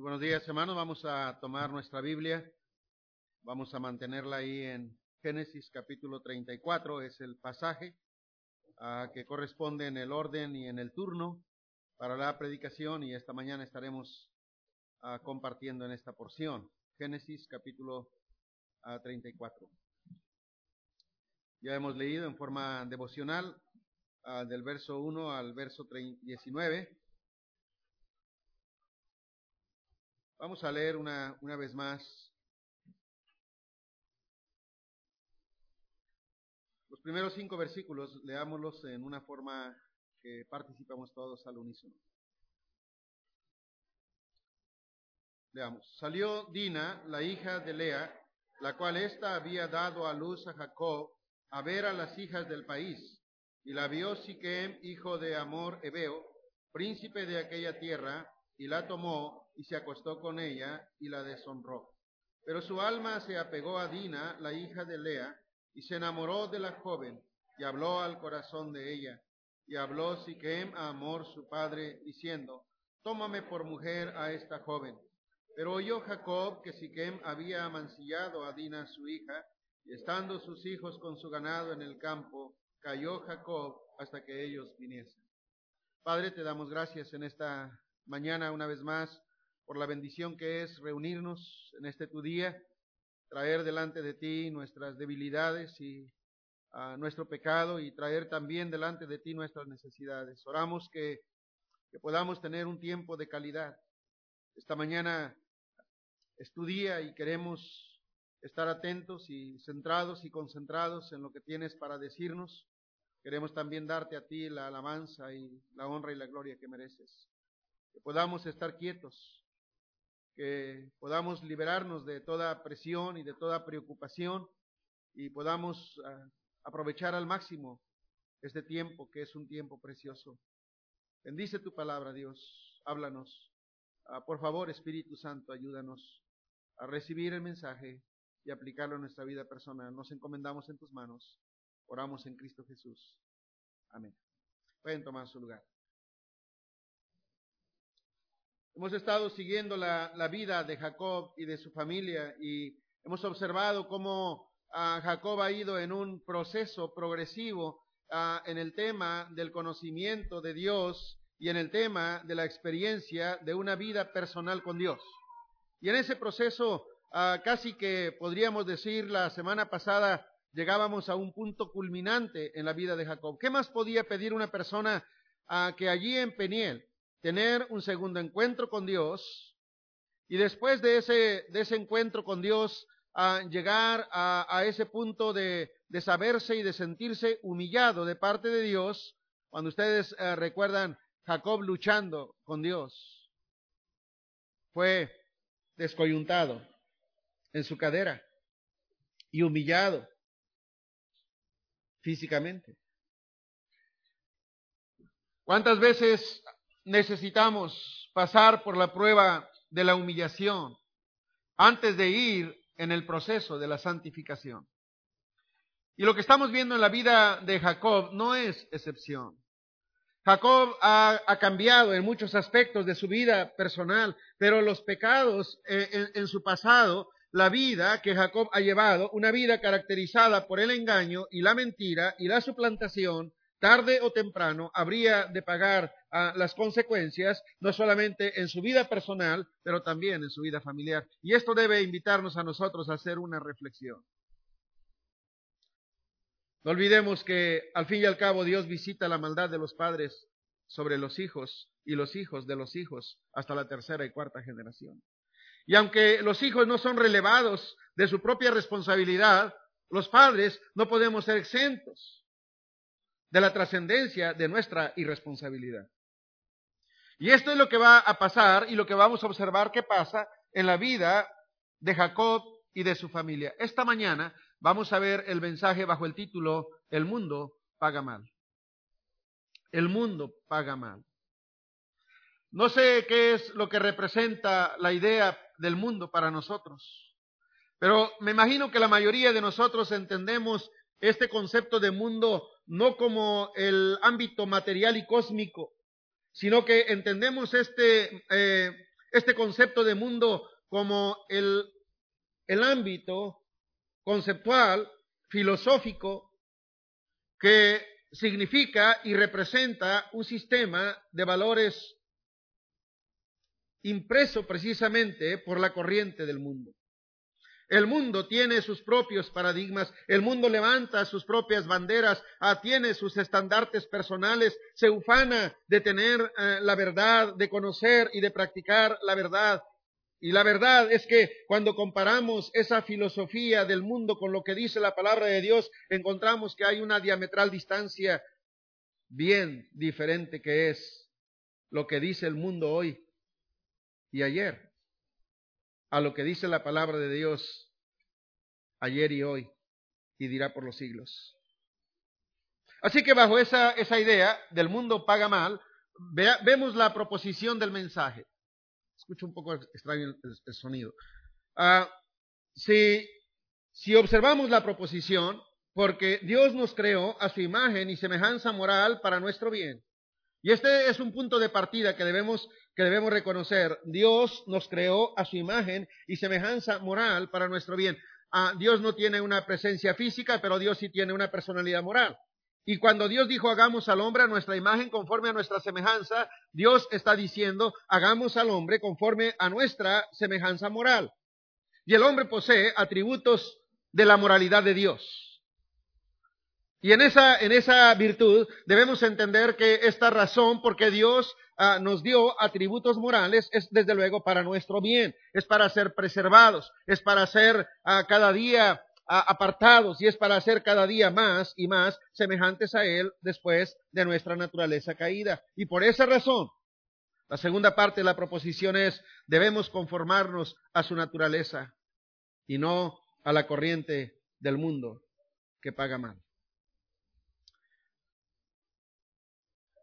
Buenos días, hermanos. Vamos a tomar nuestra Biblia. Vamos a mantenerla ahí en Génesis capítulo 34. Es el pasaje uh, que corresponde en el orden y en el turno para la predicación y esta mañana estaremos uh, compartiendo en esta porción. Génesis capítulo uh, 34. Ya hemos leído en forma devocional del verso 1 al verso 19. Vamos a leer una, una vez más los primeros cinco versículos, leámoslos en una forma que participamos todos al unísono. Leamos. Salió Dina, la hija de Lea, la cual ésta había dado a luz a Jacob, a ver a las hijas del país. Y la vio Siquem, hijo de Amor Ebeo, príncipe de aquella tierra, y la tomó y se acostó con ella y la deshonró. Pero su alma se apegó a Dina, la hija de Lea, y se enamoró de la joven, y habló al corazón de ella. Y habló Siquem a Amor su padre, diciendo, Tómame por mujer a esta joven. Pero oyó Jacob que Siquem había amancillado a Dina su hija, y estando sus hijos con su ganado en el campo, cayó Jacob hasta que ellos viniesen. Padre, te damos gracias en esta mañana una vez más por la bendición que es reunirnos en este tu día, traer delante de ti nuestras debilidades y uh, nuestro pecado y traer también delante de ti nuestras necesidades. Oramos que, que podamos tener un tiempo de calidad. Esta mañana es tu día y queremos estar atentos y centrados y concentrados en lo que tienes para decirnos. Queremos también darte a ti la alabanza y la honra y la gloria que mereces. Que podamos estar quietos que podamos liberarnos de toda presión y de toda preocupación y podamos uh, aprovechar al máximo este tiempo que es un tiempo precioso. Bendice tu palabra, Dios. Háblanos. Uh, por favor, Espíritu Santo, ayúdanos a recibir el mensaje y aplicarlo en nuestra vida personal. Nos encomendamos en tus manos. Oramos en Cristo Jesús. Amén. Pueden tomar su lugar. Hemos estado siguiendo la, vida de Jacob y de su familia y hemos observado cómo uh, Jacob ha ido en un proceso progresivo uh, en el tema del conocimiento de Dios y en el tema de la experiencia de una vida personal con Dios. Y en ese proceso, uh, casi que podríamos decir la semana pasada, llegábamos a un punto culminante en la vida de Jacob. ¿Qué más podía pedir una persona que allí en Peniel tener un segundo encuentro con Dios y después de ese, de ese encuentro con Dios a llegar a, ese punto de, de, saberse y de sentirse humillado de parte de Dios, cuando ustedes eh, recuerdan Jacob luchando con Dios, fue descoyuntado en su cadera y humillado físicamente. ¿Cuántas veces necesitamos pasar por la prueba de la humillación antes de ir en el proceso de la santificación. Y lo que estamos viendo en la vida de Jacob no es excepción. Jacob ha, cambiado en muchos aspectos de su vida personal, pero los pecados eh, en su pasado, la vida que Jacob ha llevado, una vida caracterizada por el engaño y la mentira y la suplantación, tarde o temprano habría de pagar las consecuencias, no solamente en su vida personal, pero también en su vida familiar. Y esto debe invitarnos a nosotros a hacer una reflexión. No olvidemos que al fin y al cabo Dios visita la maldad de los padres sobre los hijos y los hijos de los hijos hasta la tercera y cuarta generación. Y aunque los hijos no son relevados de su propia responsabilidad, los padres no podemos ser exentos de la trascendencia de nuestra irresponsabilidad. Y esto es lo que va a pasar y lo que vamos a observar que pasa en la vida de Jacob y de su familia. Esta mañana vamos a ver el mensaje bajo el título El mundo paga mal. El mundo paga mal. No sé qué es lo que representa la idea del mundo para nosotros, pero me imagino que la mayoría de nosotros entendemos este concepto de mundo no como el ámbito material y cósmico, sino que entendemos este, eh, este concepto de mundo como el, el ámbito conceptual, filosófico, que significa y representa un sistema de valores impreso precisamente por la corriente del mundo. El mundo tiene sus propios paradigmas, el mundo levanta sus propias banderas, tiene sus estandartes personales, se ufana de tener eh, la verdad, de conocer y de practicar la verdad. Y la verdad es que cuando comparamos esa filosofía del mundo con lo que dice la palabra de Dios, encontramos que hay una diametral distancia bien diferente que es lo que dice el mundo hoy y ayer a lo que dice la palabra de Dios ayer y hoy y dirá por los siglos. Así que bajo esa, esa idea del mundo paga mal, vemos la proposición del mensaje. Escucho un poco extraño el, sonido. Ah, si, si observamos la proposición, porque Dios nos creó a su imagen y semejanza moral para nuestro bien. Y este es un punto de partida que debemos que debemos reconocer. Dios nos creó a su imagen y semejanza moral para nuestro bien. Ah, Dios no tiene una presencia física, pero Dios sí tiene una personalidad moral. Y cuando Dios dijo hagamos al hombre a nuestra imagen conforme a nuestra semejanza, Dios está diciendo hagamos al hombre conforme a nuestra semejanza moral. Y el hombre posee atributos de la moralidad de Dios. Y en esa, en esa virtud debemos entender que esta razón por qué Dios Ah, nos dio atributos morales es desde luego para nuestro bien, es para ser preservados, es para ser ah, cada día ah, apartados y es para ser cada día más y más semejantes a Él después de nuestra naturaleza caída. Y por esa razón, la segunda parte de la proposición es, debemos conformarnos a su naturaleza y no a la corriente del mundo que paga mal.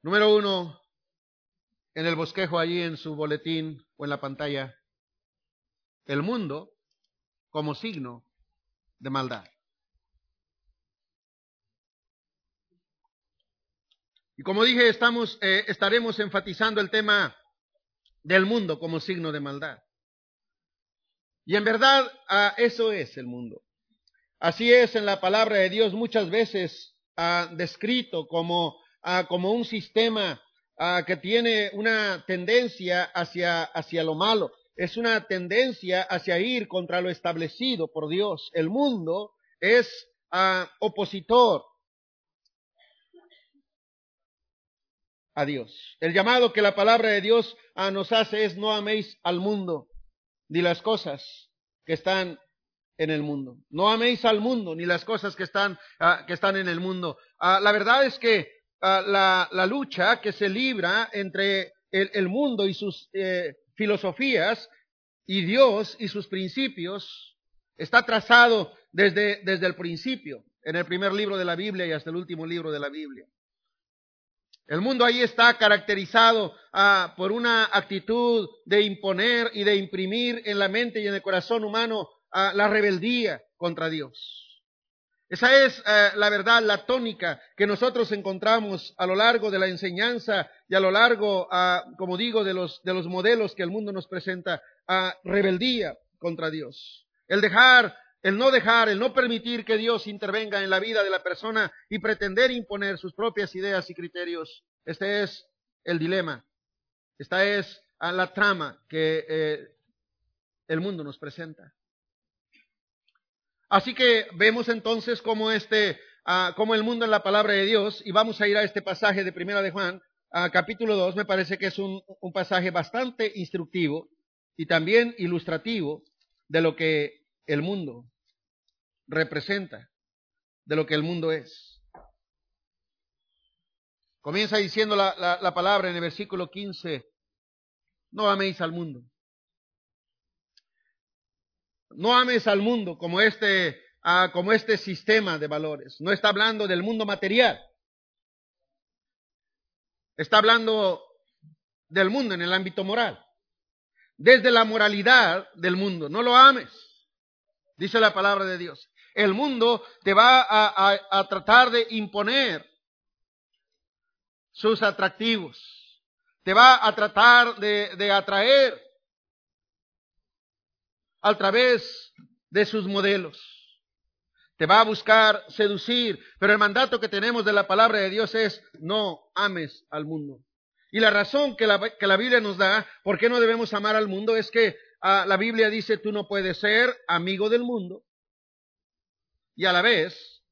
Número uno, en el bosquejo allí en su boletín o en la pantalla el mundo como signo de maldad. Y como dije, estamos, eh, estaremos enfatizando el tema del mundo como signo de maldad. Y en verdad, ah, eso es el mundo. Así es en la palabra de Dios muchas veces ah, descrito como, como un sistema que tiene una tendencia hacia, hacia lo malo, es una tendencia hacia ir contra lo establecido por Dios. El mundo es opositor a Dios. El llamado que la palabra de Dios nos hace es no améis al mundo ni las cosas que están en el mundo. No améis al mundo ni las cosas que están, que están en el mundo. la verdad es que la, lucha que se libra entre el, mundo y sus eh, filosofías y Dios y sus principios está trazado desde, desde el principio, en el primer libro de la Biblia y hasta el último libro de la Biblia. El mundo ahí está caracterizado ah, por una actitud de imponer y de imprimir en la mente y en el corazón humano ah, la rebeldía contra Dios. Esa es eh, la verdad, la tónica que nosotros encontramos a lo largo de la enseñanza y a lo largo, ah, como digo, de los, de los modelos que el mundo nos presenta, a rebeldía contra Dios. El dejar, el no dejar, el no permitir que Dios intervenga en la vida de la persona y pretender imponer sus propias ideas y criterios. Este es el dilema. Esta es ah, la trama que eh, el mundo nos presenta. Así que vemos entonces cómo este, ah, como el mundo en la palabra de Dios, y vamos a ir a este pasaje de Primera de Juan, capítulo 2, me parece que es un, pasaje bastante instructivo y también ilustrativo de lo que el mundo representa, de lo que el mundo es. Comienza diciendo la, la, palabra en el versículo 15, no améis al mundo. No ames al mundo como este, ah, como este sistema de valores. No está hablando del mundo material. Está hablando del mundo en el ámbito moral. Desde la moralidad del mundo. No lo ames. Dice la palabra de Dios. El mundo te va a, tratar de imponer sus atractivos. Te va a tratar de, de atraer a través de sus modelos. Te va a buscar seducir, pero el mandato que tenemos de la palabra de Dios es no ames al mundo. Y la razón que la, que la Biblia nos da, por qué no debemos amar al mundo, es que ah, la Biblia dice tú no puedes ser amigo del mundo y a la vez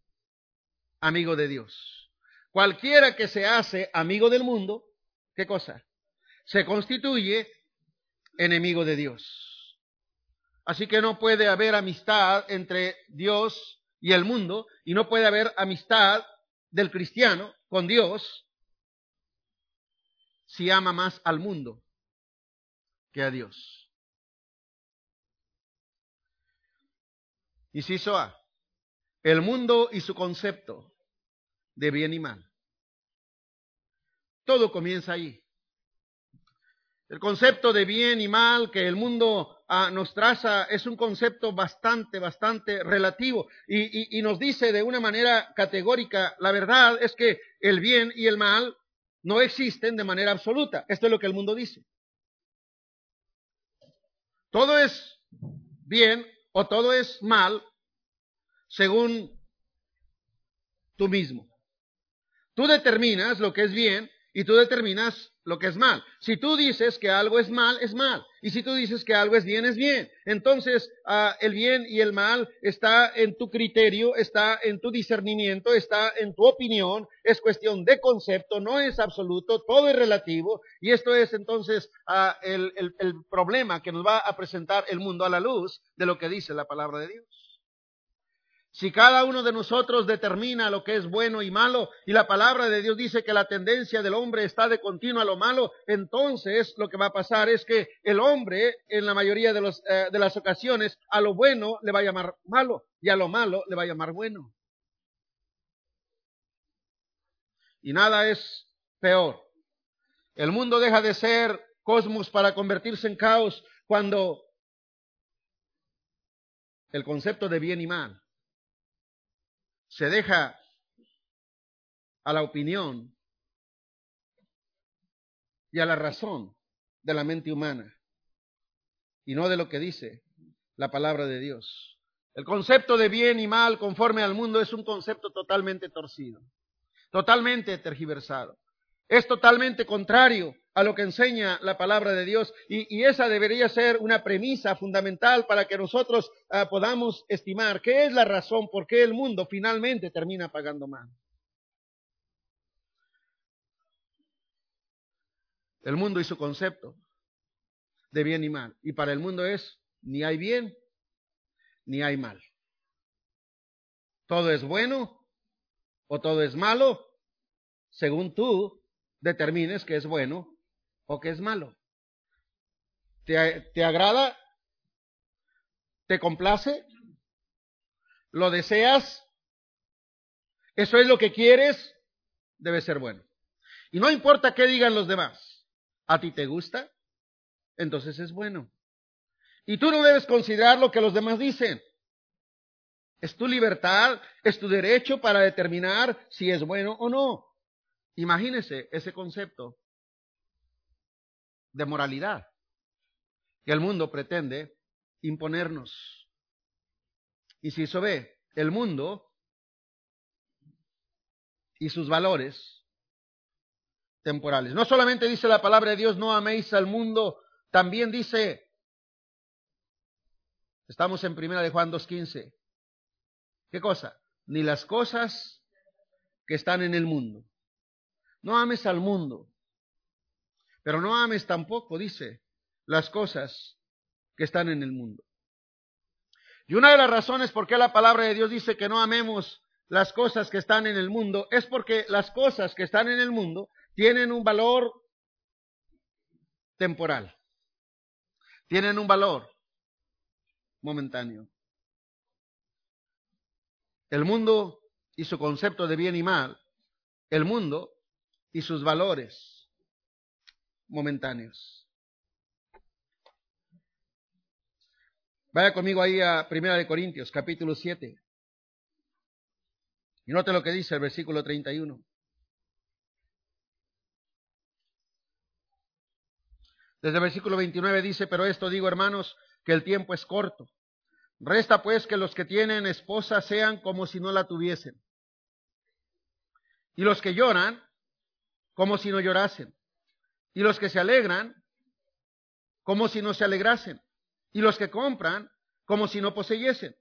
amigo de Dios. Cualquiera que se hace amigo del mundo, ¿qué cosa? Se constituye enemigo de Dios. Así que no puede haber amistad entre Dios y el mundo, y no puede haber amistad del cristiano con Dios si ama más al mundo que a Dios. Inciso A. El mundo y su concepto de bien y mal. Todo comienza ahí. El concepto de bien y mal que el mundo nos traza es un concepto bastante, bastante relativo y nos dice de una manera categórica, la verdad es que el bien y el mal no existen de manera absoluta. Esto es lo que el mundo dice. Todo es bien o todo es mal según tú mismo. Tú determinas lo que es bien y tú determinas lo que es mal. Si tú dices que algo es mal, es mal. Y si tú dices que algo es bien, es bien. Entonces, ah, el bien y el mal está en tu criterio, está en tu discernimiento, está en tu opinión. Es cuestión de concepto, no es absoluto, todo es relativo. Y esto es entonces ah, el problema que nos va a presentar el mundo a la luz de lo que dice la palabra de Dios. Si cada uno de nosotros determina lo que es bueno y malo, y la palabra de Dios dice que la tendencia del hombre está de continuo a lo malo, entonces lo que va a pasar es que el hombre, en la mayoría de, eh, las ocasiones, a lo bueno le va a llamar malo, y a lo malo le va a llamar bueno. Y nada es peor. El mundo deja de ser cosmos para convertirse en caos cuando el concepto de bien y mal se deja a la opinión y a la razón de la mente humana y no de lo que dice la palabra de Dios. El concepto de bien y mal conforme al mundo es un concepto totalmente torcido, totalmente tergiversado. Es totalmente contrario a lo que enseña la palabra de Dios y, esa debería ser una premisa fundamental para que nosotros ah, podamos estimar qué es la razón por qué el mundo finalmente termina pagando mal. El mundo y su concepto de bien y mal. Y para el mundo es ni hay bien ni hay mal. Todo es bueno o todo es malo según tú determines que es bueno o que es malo. ¿Te, te agrada? ¿Te complace? ¿Lo deseas? ¿Eso es lo que quieres? Debe ser bueno. Y no importa qué digan los demás. ¿A ti te gusta? Entonces es bueno. Y tú no debes considerar lo que los demás dicen. Es tu libertad, es tu derecho para determinar si es bueno o no. Imagínese ese concepto de moralidad que el mundo pretende imponernos. Y si eso ve, el mundo y sus valores temporales. No solamente dice la palabra de Dios, no améis al mundo, también dice, estamos en primera de Juan 2.15, ¿qué cosa? Ni las cosas que están en el mundo. No ames al mundo, pero no ames tampoco, dice, las cosas que están en el mundo. Y una de las razones por qué la palabra de Dios dice que no amemos las cosas que están en el mundo es porque las cosas que están en el mundo tienen un valor temporal, tienen un valor momentáneo. El mundo y su concepto de bien y mal, el mundo y sus valores momentáneos. Vaya conmigo ahí a Primera de Corintios, capítulo 7. Y note lo que dice el versículo 31. Desde el versículo 29 dice, pero esto digo, hermanos, que el tiempo es corto. Resta pues que los que tienen esposa sean como si no la tuviesen. Y los que lloran, como si no llorasen. Y los que se alegran, como si no se alegrasen. Y los que compran, como si no poseyesen.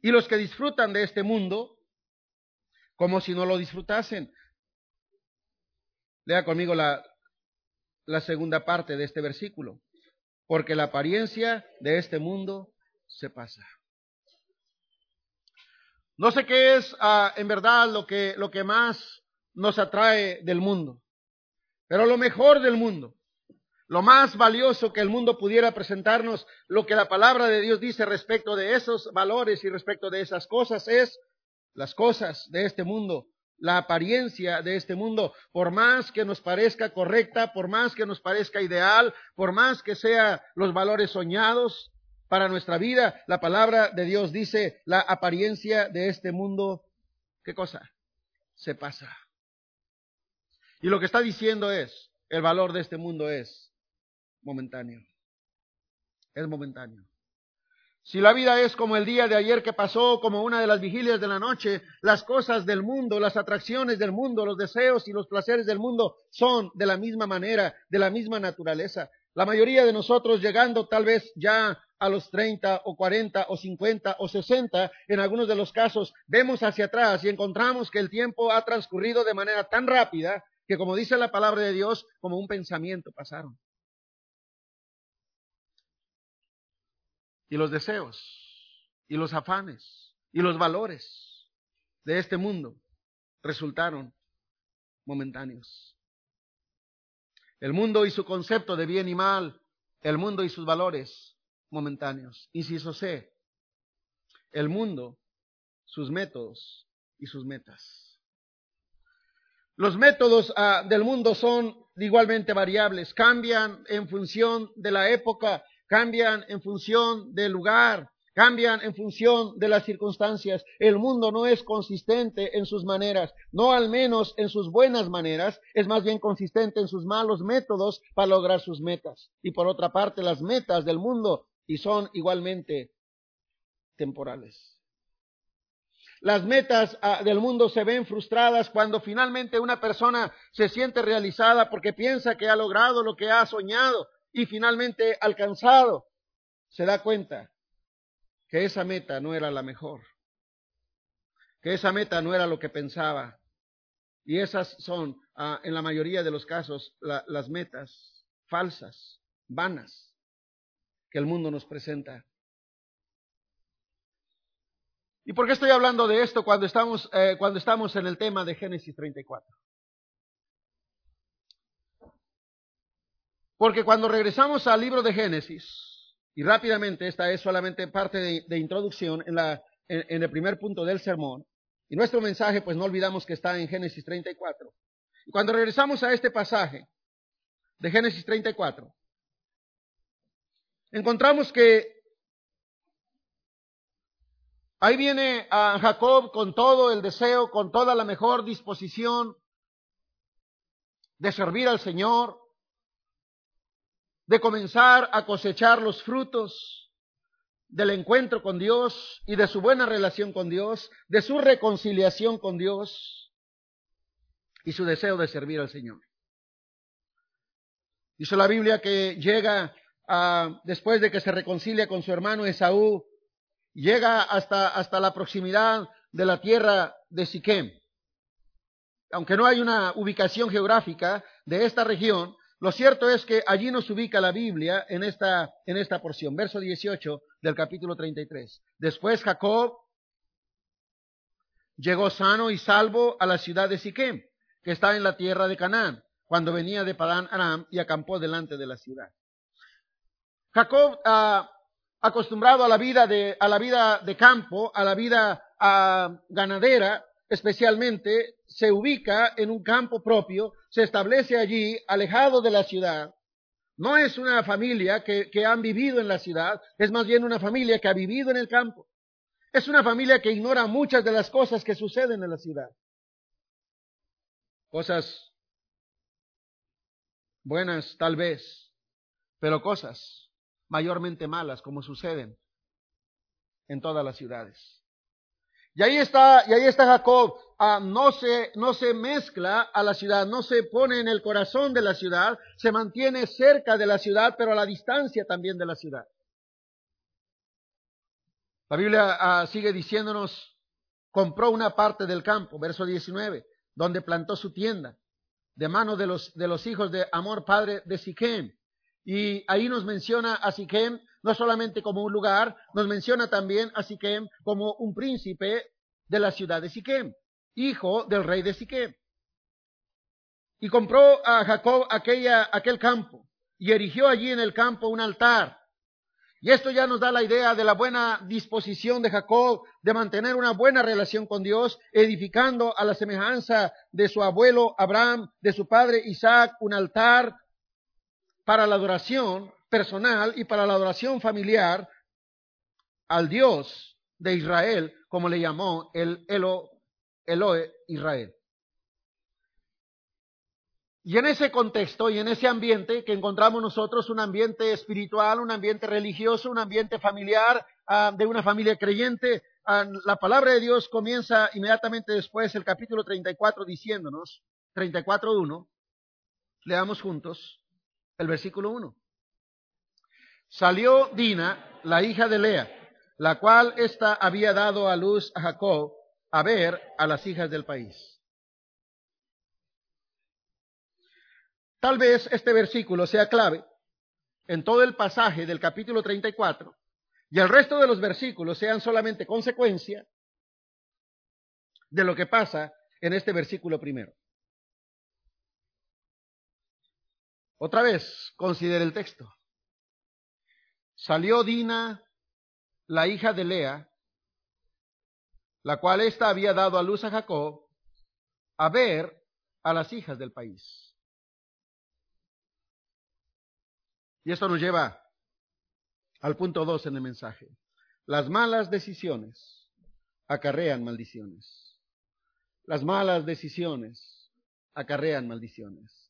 Y los que disfrutan de este mundo, como si no lo disfrutasen. Lea conmigo la, la segunda parte de este versículo. Porque la apariencia de este mundo se pasa. No sé qué es ah, en verdad lo que, lo que más nos atrae del mundo, pero lo mejor del mundo, lo más valioso que el mundo pudiera presentarnos, lo que la palabra de Dios dice respecto de esos valores y respecto de esas cosas es las cosas de este mundo, la apariencia de este mundo, por más que nos parezca correcta, por más que nos parezca ideal, por más que sea los valores soñados, para nuestra vida. La palabra de Dios dice, la apariencia de este mundo, ¿qué cosa? Se pasa. Y lo que está diciendo es, el valor de este mundo es momentáneo. Es momentáneo. Si la vida es como el día de ayer que pasó, como una de las vigilias de la noche, las cosas del mundo, las atracciones del mundo, los deseos y los placeres del mundo son de la misma manera, de la misma naturaleza. La mayoría de nosotros llegando tal vez ya a los 30 o 40 o 50 o 60, en algunos de los casos, vemos hacia atrás y encontramos que el tiempo ha transcurrido de manera tan rápida que, como dice la palabra de Dios, como un pensamiento pasaron. Y los deseos, y los afanes, y los valores de este mundo resultaron momentáneos. El mundo y su concepto de bien y mal, el mundo y sus valores momentáneos. Inciso C, el mundo, sus métodos y sus metas. Los métodos ah, del mundo son igualmente variables, cambian en función de la época, cambian en función del lugar, cambian en función de las circunstancias. El mundo no es consistente en sus maneras, no al menos en sus buenas maneras, es más bien consistente en sus malos métodos para lograr sus metas. Y por otra parte, las metas del mundo y son igualmente temporales. Las metas ah, del mundo se ven frustradas cuando finalmente una persona se siente realizada porque piensa que ha logrado lo que ha soñado y finalmente alcanzado. Se da cuenta que esa meta no era la mejor, que esa meta no era lo que pensaba. Y esas son, ah, en la mayoría de los casos, las metas falsas, vanas que el mundo nos presenta. ¿Y por qué estoy hablando de esto cuando estamos, eh, cuando estamos en el tema de Génesis 34? Porque cuando regresamos al libro de Génesis, y rápidamente, esta es solamente parte de, introducción en, la, en el primer punto del sermón, y nuestro mensaje, pues no olvidamos que está en Génesis 34. Y cuando regresamos a este pasaje de Génesis 34, encontramos que ahí viene a Jacob con todo el deseo, con toda la mejor disposición de servir al Señor, de comenzar a cosechar los frutos del encuentro con Dios y de su buena relación con Dios, de su reconciliación con Dios y su deseo de servir al Señor. Dice la Biblia que llega después de que se reconcilia con su hermano Esaú, llega hasta, hasta la proximidad de la tierra de Siquem. Aunque no hay una ubicación geográfica de esta región, lo cierto es que allí nos ubica la Biblia en esta, en esta porción, verso 18 del capítulo 33. Después Jacob llegó sano y salvo a la ciudad de Siquem, que está en la tierra de Canaán, cuando venía de Padán Aram y acampó delante de la ciudad. Jacob, ah, acostumbrado a la vida de, a la vida de campo, a la vida ganadera, especialmente, se ubica en un campo propio, se establece allí, alejado de la ciudad. No es una familia que, que han vivido en la ciudad, es más bien una familia que ha vivido en el campo. Es una familia que ignora muchas de las cosas que suceden en la ciudad. Cosas buenas, tal vez, pero cosas mayormente malas, como suceden en todas las ciudades. Y ahí está, y ahí está Jacob. Ah, no, se, no se mezcla a la ciudad, no se pone en el corazón de la ciudad, se mantiene cerca de la ciudad, pero a la distancia también de la ciudad. La Biblia ah, sigue diciéndonos, compró una parte del campo, verso 19, donde plantó su tienda, de mano de los, de los hijos de Amor, padre de Siquem. Y ahí nos menciona a Siquem no solamente como un lugar, nos menciona también a Siquem como un príncipe de la ciudad de Siquem, hijo del rey de Siquem. Y compró a Jacob aquella, aquel campo y erigió allí en el campo un altar. Y esto ya nos da la idea de la buena disposición de Jacob de mantener una buena relación con Dios, edificando a la semejanza de su abuelo Abraham, de su padre Isaac, un altar para la adoración personal y para la adoración familiar al Dios de Israel, como le llamó el Elo, Eloe Israel. Y en ese contexto y en ese ambiente que encontramos nosotros, un ambiente espiritual, un ambiente religioso, un ambiente familiar, ah, de una familia creyente, ah, la palabra de Dios comienza inmediatamente después el capítulo 34 diciéndonos, 34.1, leamos juntos el versículo 1. Salió Dina, la hija de Lea, la cual ésta había dado a luz a Jacob, a ver a las hijas del país. Tal vez este versículo sea clave en todo el pasaje del capítulo 34 y el resto de los versículos sean solamente consecuencia de lo que pasa en este versículo primero. Otra vez, considere el texto. Salió Dina, la hija de Lea, la cual ésta había dado a luz a Jacob, a ver a las hijas del país. Y esto nos lleva al punto dos en el mensaje. Las malas decisiones acarrean maldiciones. Las malas decisiones acarrean maldiciones.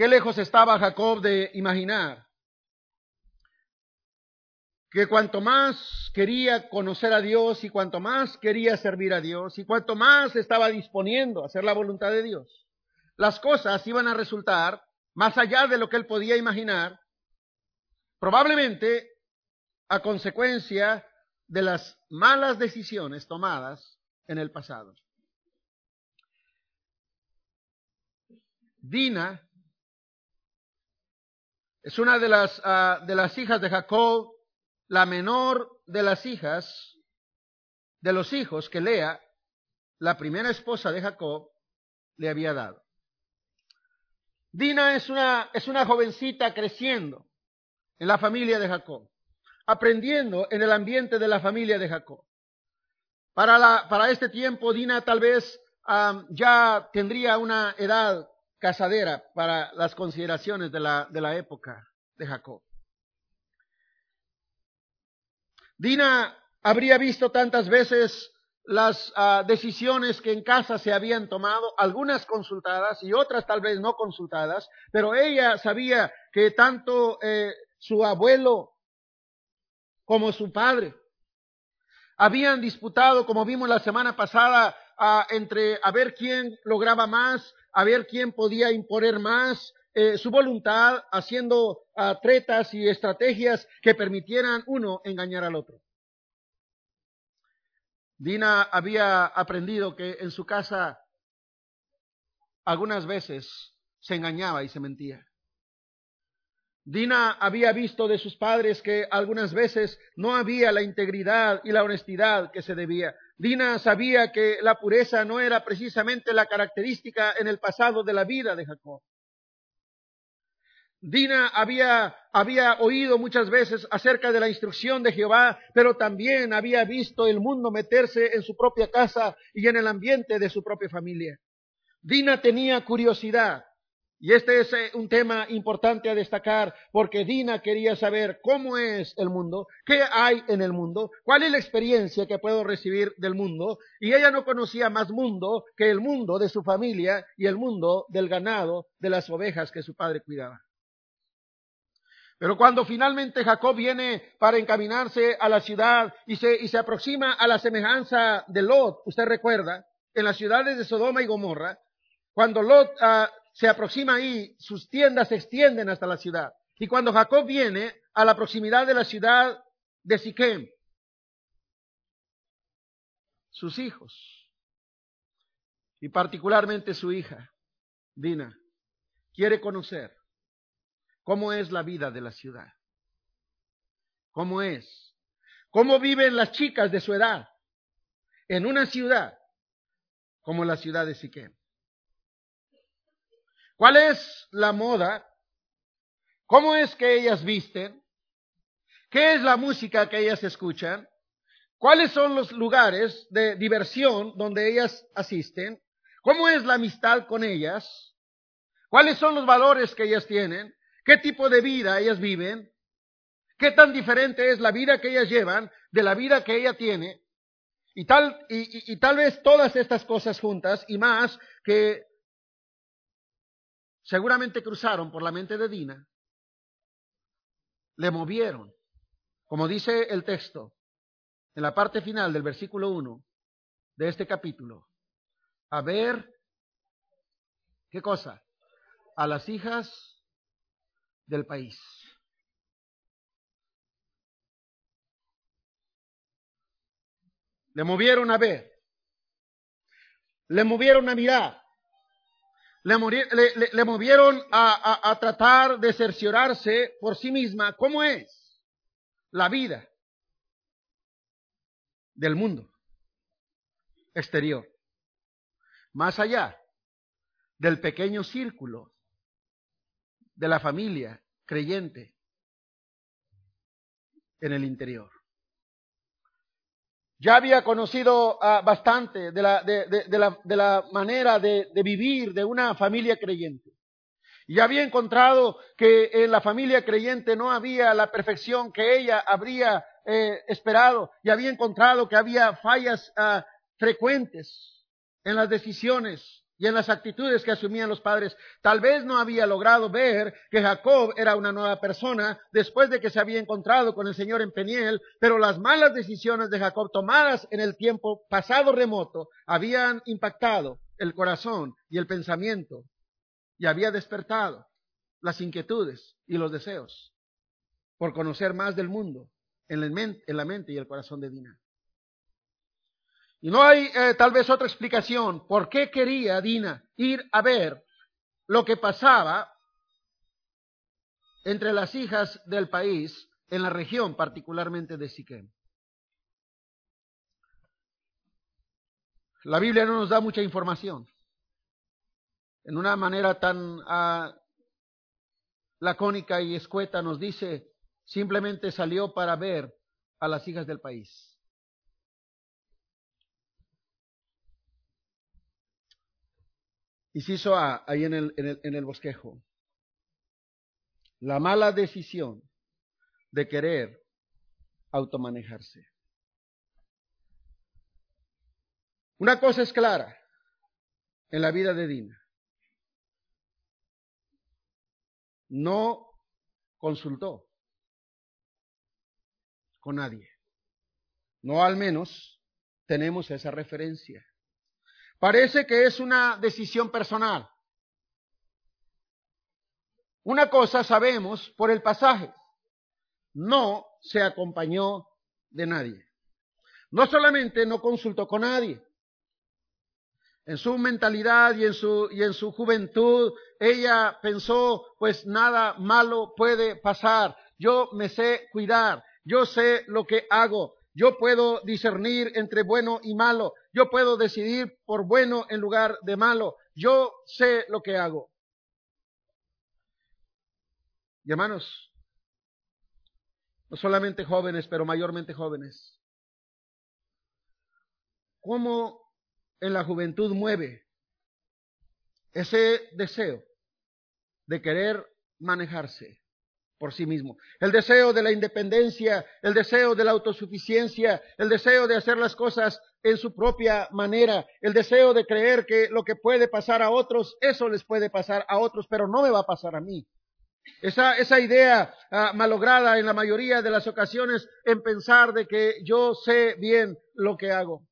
Qué lejos estaba Jacob de imaginar que cuanto más quería conocer a Dios y cuanto más quería servir a Dios y cuanto más estaba disponiendo a hacer la voluntad de Dios, las cosas iban a resultar más allá de lo que él podía imaginar, probablemente a consecuencia de las malas decisiones tomadas en el pasado. Dina es una de las, ah, de las hijas de Jacob, la menor de las hijas, de los hijos que Lea, la primera esposa de Jacob, le había dado. Dina es una, es una jovencita creciendo en la familia de Jacob, aprendiendo en el ambiente de la familia de Jacob. Para, la, para este tiempo, Dina tal vez ah, ya tendría una edad casadera para las consideraciones de la, de la época de Jacob. Dina habría visto tantas veces las ah, decisiones que en casa se habían tomado, algunas consultadas y otras tal vez no consultadas, pero ella sabía que tanto eh, su abuelo como su padre habían disputado, como vimos la semana pasada, ah, entre a ver quién lograba más, a ver quién podía imponer más eh, su voluntad, haciendo uh, tretas y estrategias que permitieran uno engañar al otro. Dina había aprendido que en su casa algunas veces se engañaba y se mentía. Dina había visto de sus padres que algunas veces no había la integridad y la honestidad que se debía. Dina sabía que la pureza no era precisamente la característica en el pasado de la vida de Jacob. Dina había, había oído muchas veces acerca de la instrucción de Jehová, pero también había visto el mundo meterse en su propia casa y en el ambiente de su propia familia. Dina tenía curiosidad Y este es eh, un tema importante a destacar porque Dina quería saber cómo es el mundo, qué hay en el mundo, cuál es la experiencia que puedo recibir del mundo. Y ella no conocía más mundo que el mundo de su familia y el mundo del ganado, de las ovejas que su padre cuidaba. Pero cuando finalmente Jacob viene para encaminarse a la ciudad y se, y se aproxima a la semejanza de Lot, usted recuerda, en las ciudades de Sodoma y Gomorra, cuando Lot ah, se aproxima ahí, sus tiendas se extienden hasta la ciudad. Y cuando Jacob viene a la proximidad de la ciudad de Siquem, sus hijos, y particularmente su hija, Dina, quiere conocer cómo es la vida de la ciudad, cómo es, cómo viven las chicas de su edad en una ciudad como la ciudad de Siquem. ¿Cuál es la moda? ¿Cómo es que ellas visten? ¿Qué es la música que ellas escuchan? ¿Cuáles son los lugares de diversión donde ellas asisten? ¿Cómo es la amistad con ellas? ¿Cuáles son los valores que ellas tienen? ¿Qué tipo de vida ellas viven? ¿Qué tan diferente es la vida que ellas llevan de la vida que ella tiene? Y tal, y, y tal vez todas estas cosas juntas y más que seguramente cruzaron por la mente de Dina, le movieron, como dice el texto, en la parte final del versículo 1 de este capítulo, a ver, ¿qué cosa? A las hijas del país. Le movieron a ver, le movieron a mirar, le, movieron a, a tratar de cerciorarse por sí misma cómo es la vida del mundo exterior, más allá del pequeño círculo de la familia creyente en el interior ya había conocido bastante de la, de, de, la, manera de, vivir de una familia creyente. Y había encontrado que en la familia creyente no había la perfección que ella habría eh, esperado. Y había encontrado que había fallas uh, frecuentes en las decisiones y en las actitudes que asumían los padres. Tal vez no había logrado ver que Jacob era una nueva persona después de que se había encontrado con el Señor en Peniel, pero las malas decisiones de Jacob tomadas en el tiempo pasado remoto habían impactado el corazón y el pensamiento y había despertado las inquietudes y los deseos por conocer más del mundo en la mente, y el corazón de Dina. Y no hay eh, tal vez otra explicación por qué quería Dina ir a ver lo que pasaba entre las hijas del país en la región particularmente de Siquem. La Biblia no nos da mucha información. En una manera tan uh, lacónica y escueta nos dice, simplemente salió para ver a las hijas del país. Inciso A, ahí en el, en el, en el bosquejo. La mala decisión de querer automanejarse. Una cosa es clara en la vida de Dina. No consultó con nadie. No al menos tenemos esa referencia. Parece que es una decisión personal. Una cosa sabemos por el pasaje, no se acompañó de nadie. No solamente no consultó con nadie, en su mentalidad y en su, y en su juventud, ella pensó, pues nada malo puede pasar, yo me sé cuidar, yo sé lo que hago, yo puedo discernir entre bueno y malo. Yo puedo decidir por bueno en lugar de malo. Yo sé lo que hago. Y hermanos, no solamente jóvenes, pero mayormente jóvenes. ¿Cómo en la juventud mueve ese deseo de querer manejarse por sí mismo. El deseo de la independencia, el deseo de la autosuficiencia, el deseo de hacer las cosas en su propia manera, el deseo de creer que lo que puede pasar a otros, eso les puede pasar a otros, pero no me va a pasar a mí. Esa, esa idea ah, malograda en la mayoría de las ocasiones en pensar de que yo sé bien lo que hago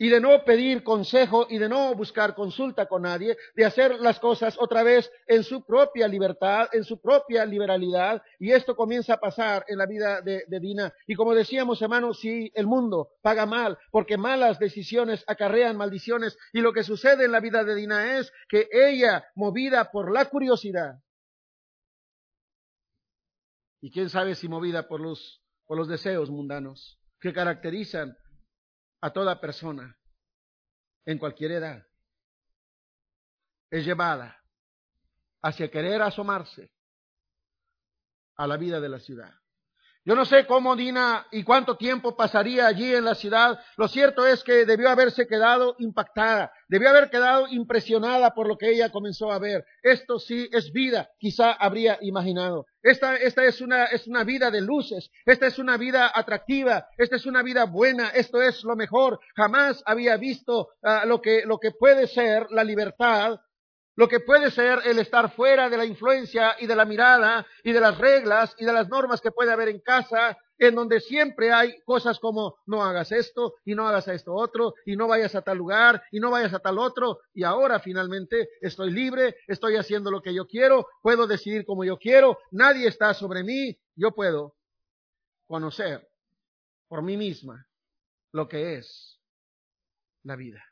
y de no pedir consejo y de no buscar consulta con nadie, de hacer las cosas otra vez en su propia libertad, en su propia liberalidad, y esto comienza a pasar en la vida de, Dina. Y como decíamos, hermanos, si el mundo paga mal, porque malas decisiones acarrean maldiciones, y lo que sucede en la vida de Dina es que ella, movida por la curiosidad, y quién sabe si movida por los, por los deseos mundanos que caracterizan a toda persona en cualquier edad es llevada hacia querer asomarse a la vida de la ciudad. Yo no sé cómo Dina y cuánto tiempo pasaría allí en la ciudad. Lo cierto es que debió haberse quedado impactada, debió haber quedado impresionada por lo que ella comenzó a ver. Esto sí es vida, quizá habría imaginado. Esta, esta es, una, es una vida de luces, esta es una vida atractiva, esta es una vida buena, esto es lo mejor. Jamás había visto ah, lo, que, lo que puede ser la libertad lo que puede ser el estar fuera de la influencia y de la mirada y de las reglas y de las normas que puede haber en casa, en donde siempre hay cosas como no hagas esto y no hagas esto otro y no vayas a tal lugar y no vayas a tal otro y ahora finalmente estoy libre, estoy haciendo lo que yo quiero, puedo decidir como yo quiero, nadie está sobre mí, yo puedo conocer por mí misma lo que es la vida.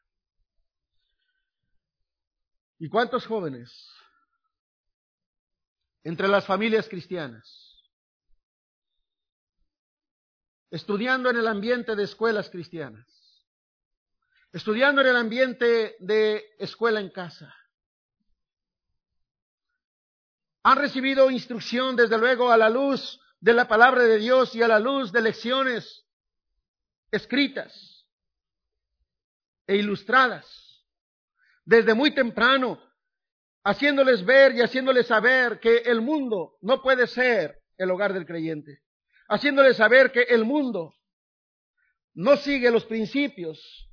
¿Y cuántos jóvenes entre las familias cristianas? Estudiando en el ambiente de escuelas cristianas, estudiando en el ambiente de escuela en casa. Han recibido instrucción, desde luego, a la luz de la palabra de Dios y a la luz de lecciones escritas e ilustradas desde muy temprano, haciéndoles ver y haciéndoles saber que el mundo no puede ser el hogar del creyente, haciéndoles saber que el mundo no sigue los principios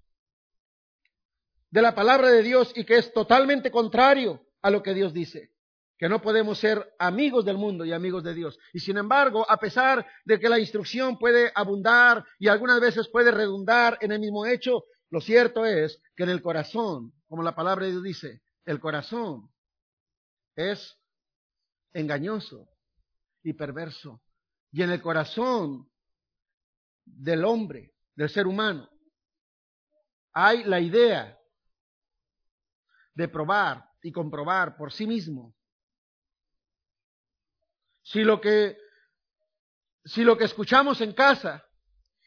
de la palabra de Dios y que es totalmente contrario a lo que Dios dice, que no podemos ser amigos del mundo y amigos de Dios. Y sin embargo, a pesar de que la instrucción puede abundar y algunas veces puede redundar en el mismo hecho, lo cierto es que en el corazón como la palabra de Dios dice, el corazón es engañoso y perverso. Y en el corazón del hombre, del ser humano, hay la idea de probar y comprobar por sí mismo si lo que si lo que escuchamos en casa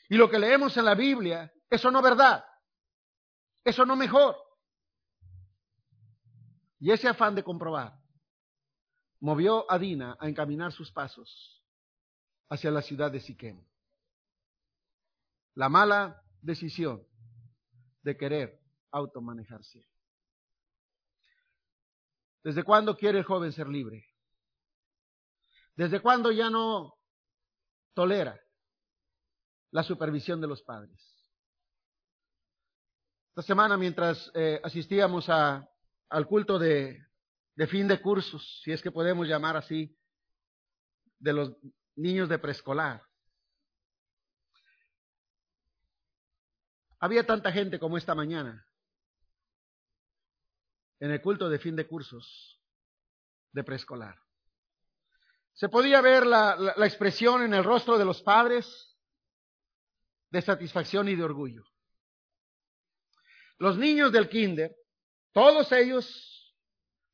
y lo que leemos en la Biblia, eso no es verdad, eso no mejor. Y ese afán de comprobar movió a Dina a encaminar sus pasos hacia la ciudad de Siquem. La mala decisión de querer automanejarse. ¿Desde cuándo quiere el joven ser libre? ¿Desde cuándo ya no tolera la supervisión de los padres? Esta semana, mientras eh, asistíamos a al culto de, fin de cursos, si es que podemos llamar así, de los niños de preescolar. Había tanta gente como esta mañana en el culto de fin de cursos de preescolar. Se podía ver la, la, expresión en el rostro de los padres de satisfacción y de orgullo. Los niños del kinder todos ellos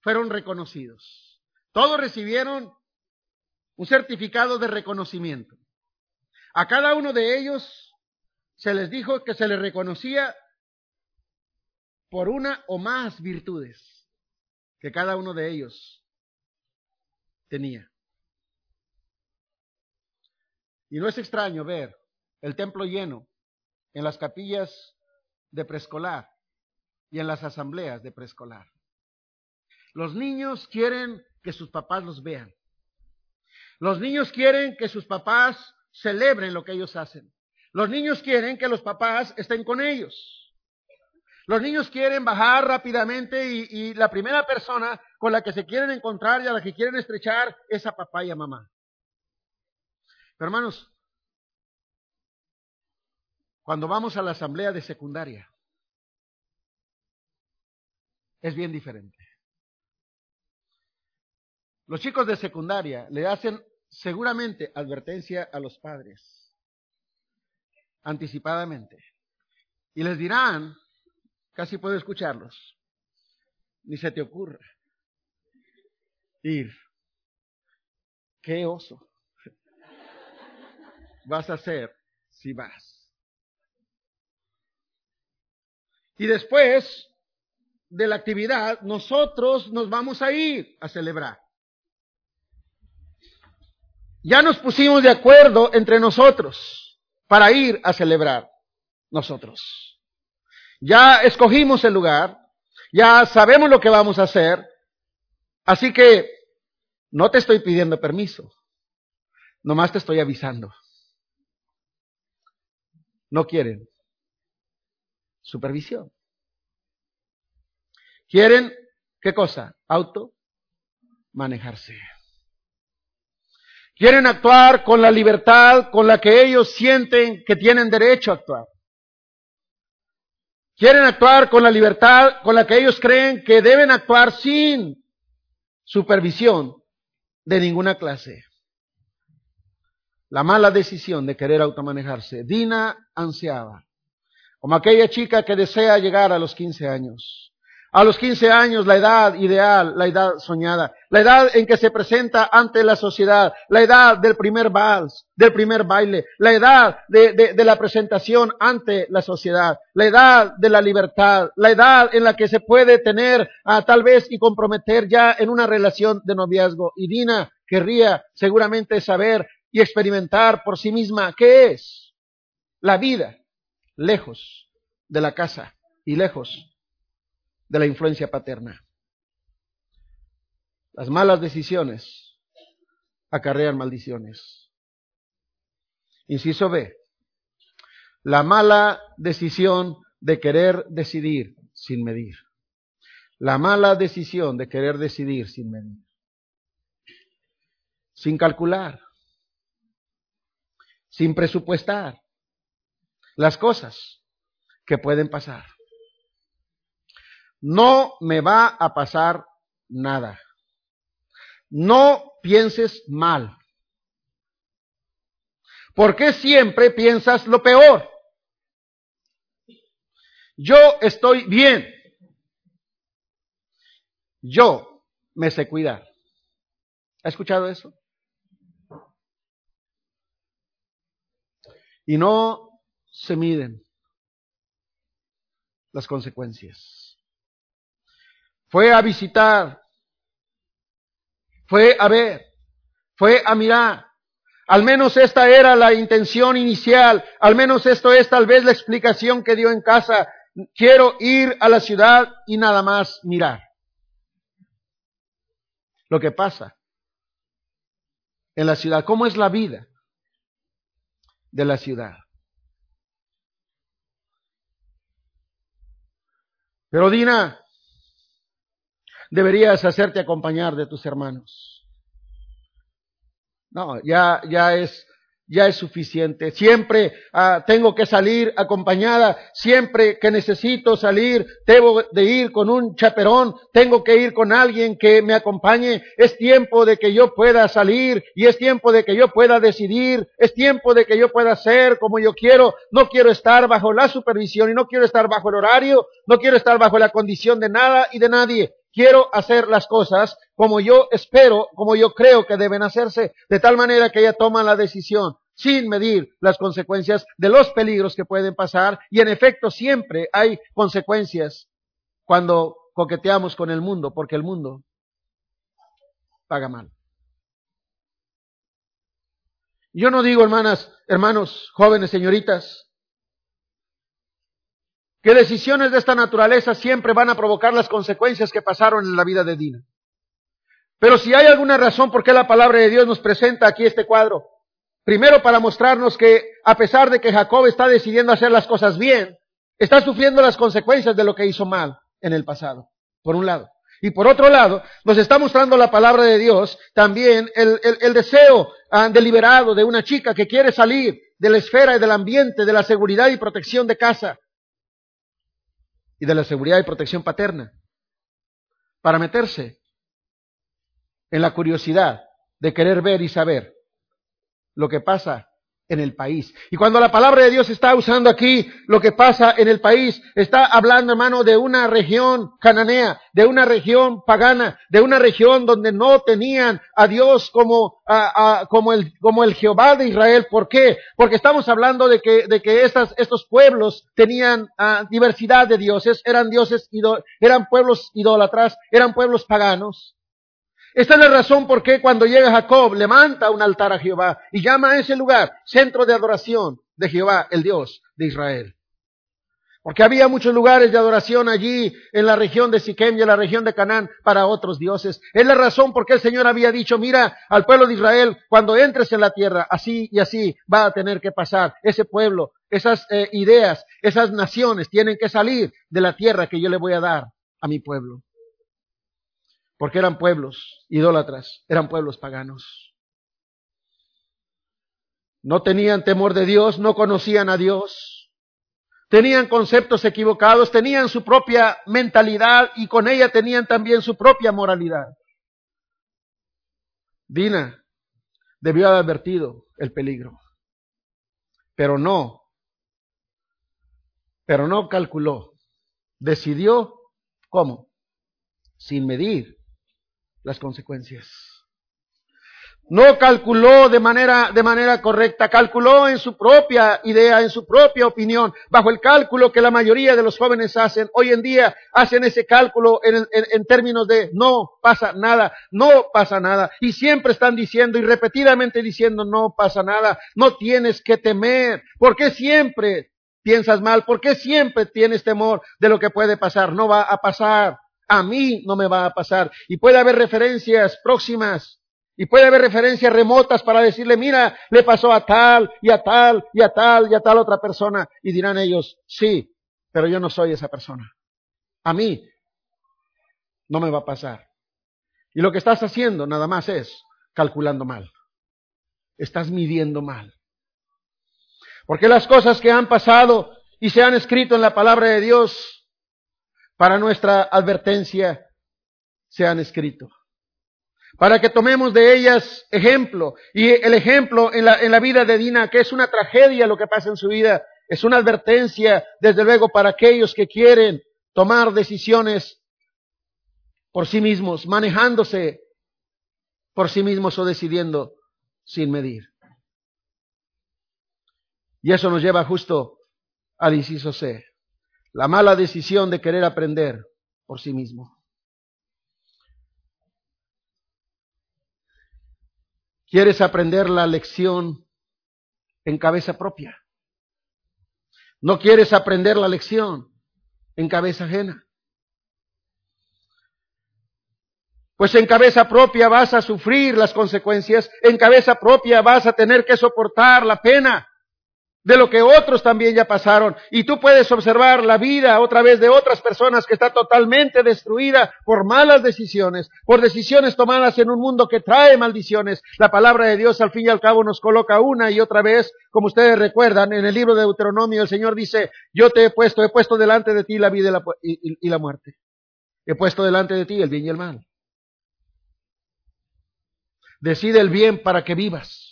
fueron reconocidos. Todos recibieron un certificado de reconocimiento. A cada uno de ellos se les dijo que se les reconocía por una o más virtudes que cada uno de ellos tenía. Y no es extraño ver el templo lleno en las capillas de preescolar y en las asambleas de preescolar. Los niños quieren que sus papás los vean. Los niños quieren que sus papás celebren lo que ellos hacen. Los niños quieren que los papás estén con ellos. Los niños quieren bajar rápidamente y, la primera persona con la que se quieren encontrar y a la que quieren estrechar es a papá y a mamá. Pero hermanos, cuando vamos a la asamblea de secundaria, es bien diferente. Los chicos de secundaria le hacen seguramente advertencia a los padres, anticipadamente, y les dirán Casi puedo escucharlos. Ni se te ocurra ir. ¿Qué oso vas a hacer si vas? Y después de la actividad, nosotros nos vamos a ir a celebrar. Ya nos pusimos de acuerdo entre nosotros para ir a celebrar nosotros. Ya escogimos el lugar, ya sabemos lo que vamos a hacer, así que no te estoy pidiendo permiso, nomás te estoy avisando. No quieren supervisión. Quieren, ¿qué cosa? Auto manejarse. Quieren actuar con la libertad con la que ellos sienten que tienen derecho a actuar. Quieren actuar con la libertad con la que ellos creen que deben actuar sin supervisión de ninguna clase. La mala decisión de querer automanejarse. Dina ansiaba, como aquella chica que desea llegar a los 15 años. A los 15 años, la edad ideal, la edad soñada, la edad en que se presenta ante la sociedad, la edad del primer vals, del primer baile, la edad de, la presentación ante la sociedad, la edad de la libertad, la edad en la que se puede tener a, tal vez y comprometer ya en una relación de noviazgo. Y Dina querría seguramente saber y experimentar por sí misma qué es la vida lejos de la casa y lejos de la influencia paterna. Las malas decisiones acarrean maldiciones. Inciso B. La mala decisión de querer decidir sin medir. La mala decisión de querer decidir sin medir. Sin calcular. Sin presupuestar las cosas que pueden pasar no me va a pasar nada. No pienses mal. ¿Por qué siempre piensas lo peor? Yo estoy bien. Yo me sé cuidar. ¿Ha escuchado eso? Y no se miden las consecuencias fue a visitar, fue a ver, fue a mirar. Al menos esta era la intención inicial, al menos esto es tal vez la explicación que dio en casa. Quiero ir a la ciudad y nada más mirar. Lo que pasa en la ciudad, cómo es la vida de la ciudad. Pero Dina, deberías hacerte acompañar de tus hermanos. No, ya, ya es, ya es suficiente. Siempre ah, tengo que salir acompañada, siempre que necesito salir, debo de ir con un chaperón, tengo que ir con alguien que me acompañe. Es tiempo de que yo pueda salir y es tiempo de que yo pueda decidir, es tiempo de que yo pueda hacer como yo quiero. No quiero estar bajo la supervisión y no quiero estar bajo el horario, no quiero estar bajo la condición de nada y de nadie quiero hacer las cosas como yo espero, como yo creo que deben hacerse, de tal manera que ella toma la decisión sin medir las consecuencias de los peligros que pueden pasar y en efecto siempre hay consecuencias cuando coqueteamos con el mundo, porque el mundo paga mal. Yo no digo, hermanas, hermanos, jóvenes, señoritas, que decisiones de esta naturaleza siempre van a provocar las consecuencias que pasaron en la vida de Dina. Pero si hay alguna razón por qué la palabra de Dios nos presenta aquí este cuadro, primero para mostrarnos que a pesar de que Jacob está decidiendo hacer las cosas bien, está sufriendo las consecuencias de lo que hizo mal en el pasado, por un lado. Y por otro lado, nos está mostrando la palabra de Dios también el, deseo ah, deliberado de una chica que quiere salir de la esfera y del ambiente, de la seguridad y protección de casa y de la seguridad y protección paterna, para meterse en la curiosidad de querer ver y saber lo que pasa en el país. Y cuando la palabra de Dios está usando aquí lo que pasa en el país, está hablando, hermano, de una región cananea, de una región pagana, de una región donde no tenían a Dios como, el, como el Jehová de Israel. ¿Por qué? Porque estamos hablando de que, de que estas, estos pueblos tenían ah, diversidad de dioses, eran dioses, eran pueblos idólatras, eran pueblos paganos. Esta es la razón por qué cuando llega Jacob levanta un altar a Jehová y llama a ese lugar centro de adoración de Jehová, el Dios de Israel. Porque había muchos lugares de adoración allí en la región de Siquem y en la región de Canaán para otros dioses. Es la razón por qué el Señor había dicho, mira al pueblo de Israel, cuando entres en la tierra, así y así va a tener que pasar. Ese pueblo, esas eh, ideas, esas naciones tienen que salir de la tierra que yo le voy a dar a mi pueblo porque eran pueblos idólatras, eran pueblos paganos. No tenían temor de Dios, no conocían a Dios, tenían conceptos equivocados, tenían su propia mentalidad y con ella tenían también su propia moralidad. Dina debió haber advertido el peligro, pero no, pero no calculó, decidió cómo, sin medir las consecuencias. No calculó de manera, de manera correcta, calculó en su propia idea, en su propia opinión, bajo el cálculo que la mayoría de los jóvenes hacen. Hoy en día hacen ese cálculo en, en términos de no pasa nada, no pasa nada. Y siempre están diciendo y repetidamente diciendo no pasa nada, no tienes que temer. ¿Por qué siempre piensas mal? ¿Por qué siempre tienes temor de lo que puede pasar? No va a pasar. A mí no me va a pasar. Y puede haber referencias próximas. Y puede haber referencias remotas para decirle, mira, le pasó a tal y a tal y a tal y a tal otra persona. Y dirán ellos, sí, pero yo no soy esa persona. A mí no me va a pasar. Y lo que estás haciendo nada más es calculando mal. Estás midiendo mal. Porque las cosas que han pasado y se han escrito en la palabra de Dios para nuestra advertencia se han escrito. Para que tomemos de ellas ejemplo. Y el ejemplo en la, en la vida de Dina, que es una tragedia lo que pasa en su vida, es una advertencia, desde luego, para aquellos que quieren tomar decisiones por sí mismos, manejándose por sí mismos o decidiendo sin medir. Y eso nos lleva justo al inciso C la mala decisión de querer aprender por sí mismo. ¿Quieres aprender la lección en cabeza propia? ¿No quieres aprender la lección en cabeza ajena? Pues en cabeza propia vas a sufrir las consecuencias, en cabeza propia vas a tener que soportar la pena de lo que otros también ya pasaron. Y tú puedes observar la vida otra vez de otras personas que está totalmente destruida por malas decisiones, por decisiones tomadas en un mundo que trae maldiciones. La palabra de Dios al fin y al cabo nos coloca una y otra vez, como ustedes recuerdan, en el libro de Deuteronomio el Señor dice, yo te he puesto, he puesto delante de ti la vida y la, y la muerte. He puesto delante de ti el bien y el mal. Decide el bien para que vivas.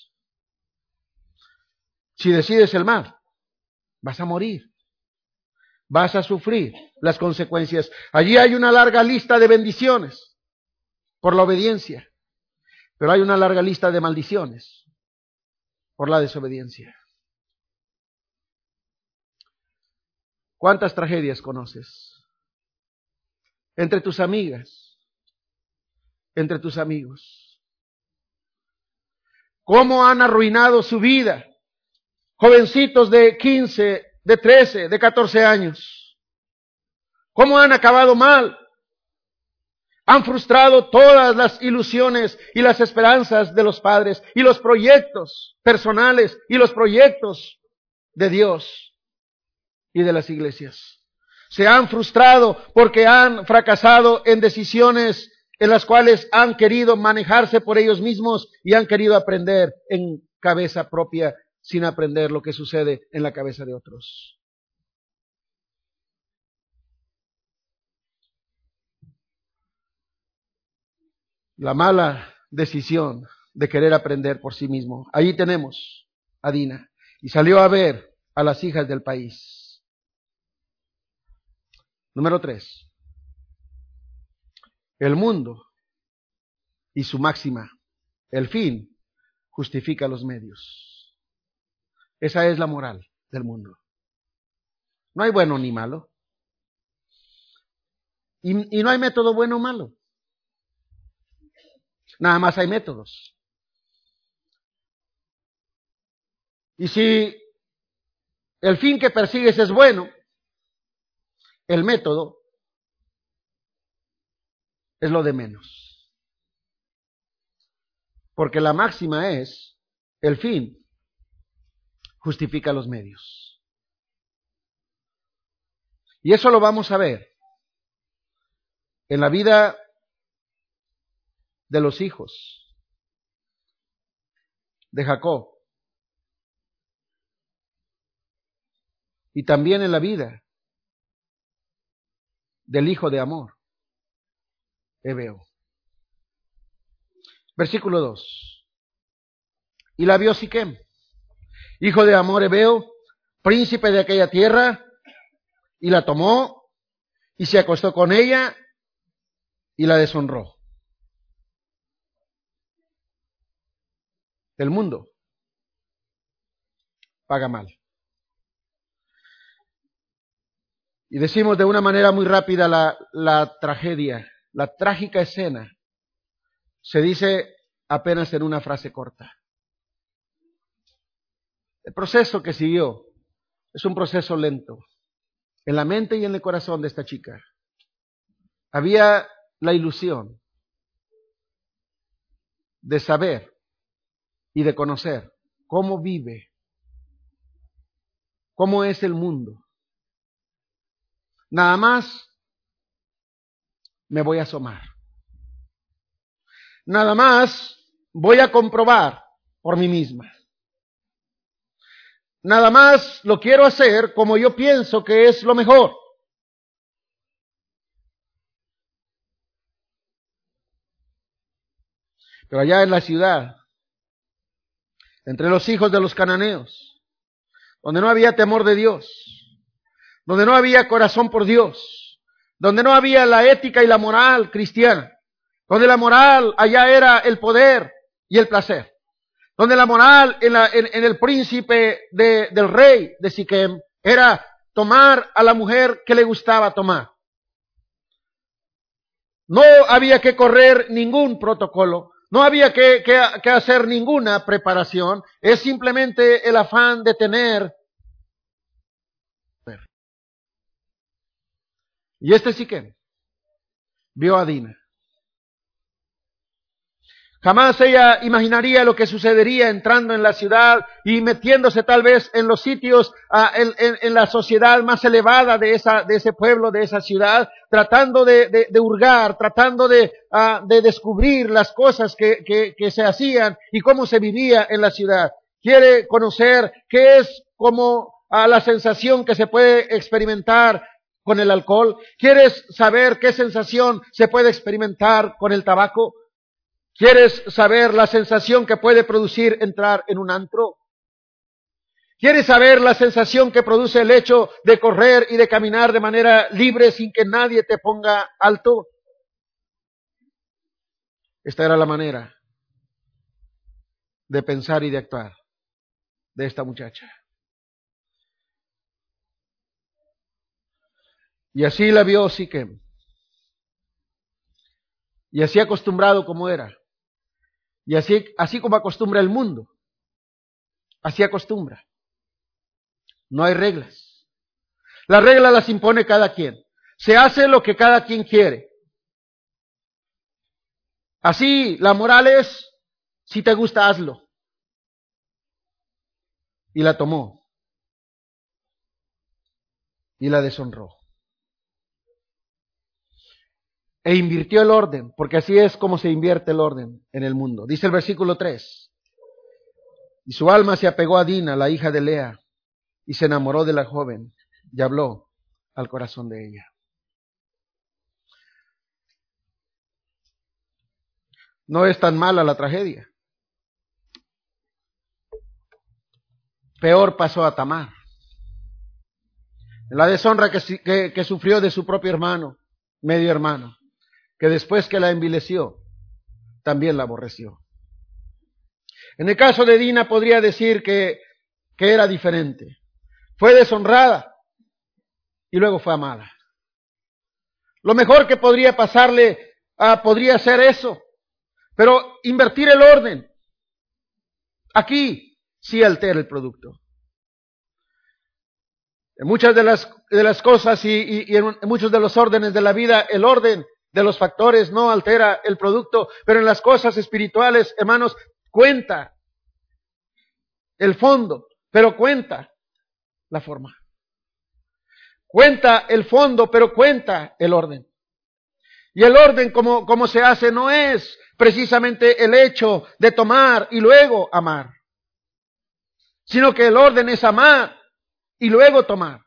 Si decides el mal, vas a morir. Vas a sufrir las consecuencias. Allí hay una larga lista de bendiciones por la obediencia, pero hay una larga lista de maldiciones por la desobediencia. ¿Cuántas tragedias conoces? Entre tus amigas, entre tus amigos. ¿Cómo han arruinado su vida? Jovencitos de 15, de 13, de 14 años, cómo han acabado mal. Han frustrado todas las ilusiones y las esperanzas de los padres y los proyectos personales y los proyectos de Dios y de las iglesias. Se han frustrado porque han fracasado en decisiones en las cuales han querido manejarse por ellos mismos y han querido aprender en cabeza propia sin aprender lo que sucede en la cabeza de otros. La mala decisión de querer aprender por sí mismo. Allí tenemos a Dina. Y salió a ver a las hijas del país. Número tres. El mundo y su máxima. El fin justifica los medios. Esa es la moral del mundo. No hay bueno ni malo. Y, y no hay método bueno o malo. Nada más hay métodos. Y si el fin que persigues es bueno, el método es lo de menos. Porque la máxima es, el fin justifica los medios. Y eso lo vamos a ver en la vida de los hijos de Jacob. Y también en la vida del hijo de amor, Ebeo. Versículo 2. Y la vio Siquem, hijo de amor Ebeo, príncipe de aquella tierra, y la tomó y se acostó con ella y la deshonró. El mundo paga mal. Y decimos de una manera muy rápida la, la tragedia, la trágica escena. Se dice apenas en una frase corta. El proceso que siguió es un proceso lento. En la mente y en el corazón de esta chica había la ilusión de saber y de conocer cómo vive, cómo es el mundo, Nada más me voy a asomar. Nada más voy a comprobar por mí misma. Nada más lo quiero hacer como yo pienso que es lo mejor. Pero allá en la ciudad, entre los hijos de los cananeos, donde no había temor de Dios, donde no había corazón por Dios, donde no había la ética y la moral cristiana, donde la moral allá era el poder y el placer, donde la moral en, el príncipe del rey de Siquem era tomar a la mujer que le gustaba tomar. No había que correr ningún protocolo, no había que, que hacer ninguna preparación, es simplemente el afán de tener Y este sí que vio a Dina. Jamás ella imaginaría lo que sucedería entrando en la ciudad y metiéndose tal vez en los sitios, ah, en, la sociedad más elevada de, esa, de ese pueblo, de esa ciudad, tratando de, hurgar, tratando ah, de, descubrir las cosas que, que, se hacían y cómo se vivía en la ciudad. Quiere conocer qué es como ah, la sensación que se puede experimentar con el alcohol? ¿Quieres saber qué sensación se puede experimentar con el tabaco? ¿Quieres saber la sensación que puede producir entrar en un antro? ¿Quieres saber la sensación que produce el hecho de correr y de caminar de manera libre sin que nadie te ponga alto? Esta era la manera de pensar y de actuar de esta muchacha. Y así la vio Siquem. Y así acostumbrado como era. Y así, así como acostumbra el mundo. Así acostumbra. No hay reglas. Las reglas las impone cada quien. se hace lo que cada quien quiere. Así, la moral es, si te gusta, hazlo. Y la tomó. Y la deshonró. E invirtió el orden, porque así es como se invierte el orden en el mundo. Dice el versículo 3. Y su alma se apegó a Dina, la hija de Lea, y se enamoró de la joven y habló al corazón de ella. No es tan mala la tragedia. Peor pasó a Tamar. La deshonra que, que, sufrió de su propio hermano, medio hermano, que después que la envileció, también la aborreció. En el caso de Dina podría decir que, que era diferente. Fue deshonrada y luego fue amada. Lo mejor que podría pasarle ah, podría ser eso, pero invertir el orden. Aquí sí altera el producto. En muchas de las, de las cosas y, y en muchos de los órdenes de la vida, el orden de los factores no altera el producto, pero en las cosas espirituales, hermanos, cuenta el fondo, pero cuenta la forma. Cuenta el fondo, pero cuenta el orden. Y el orden como, como se hace no es precisamente el hecho de tomar y luego amar, sino que el orden es amar y luego tomar.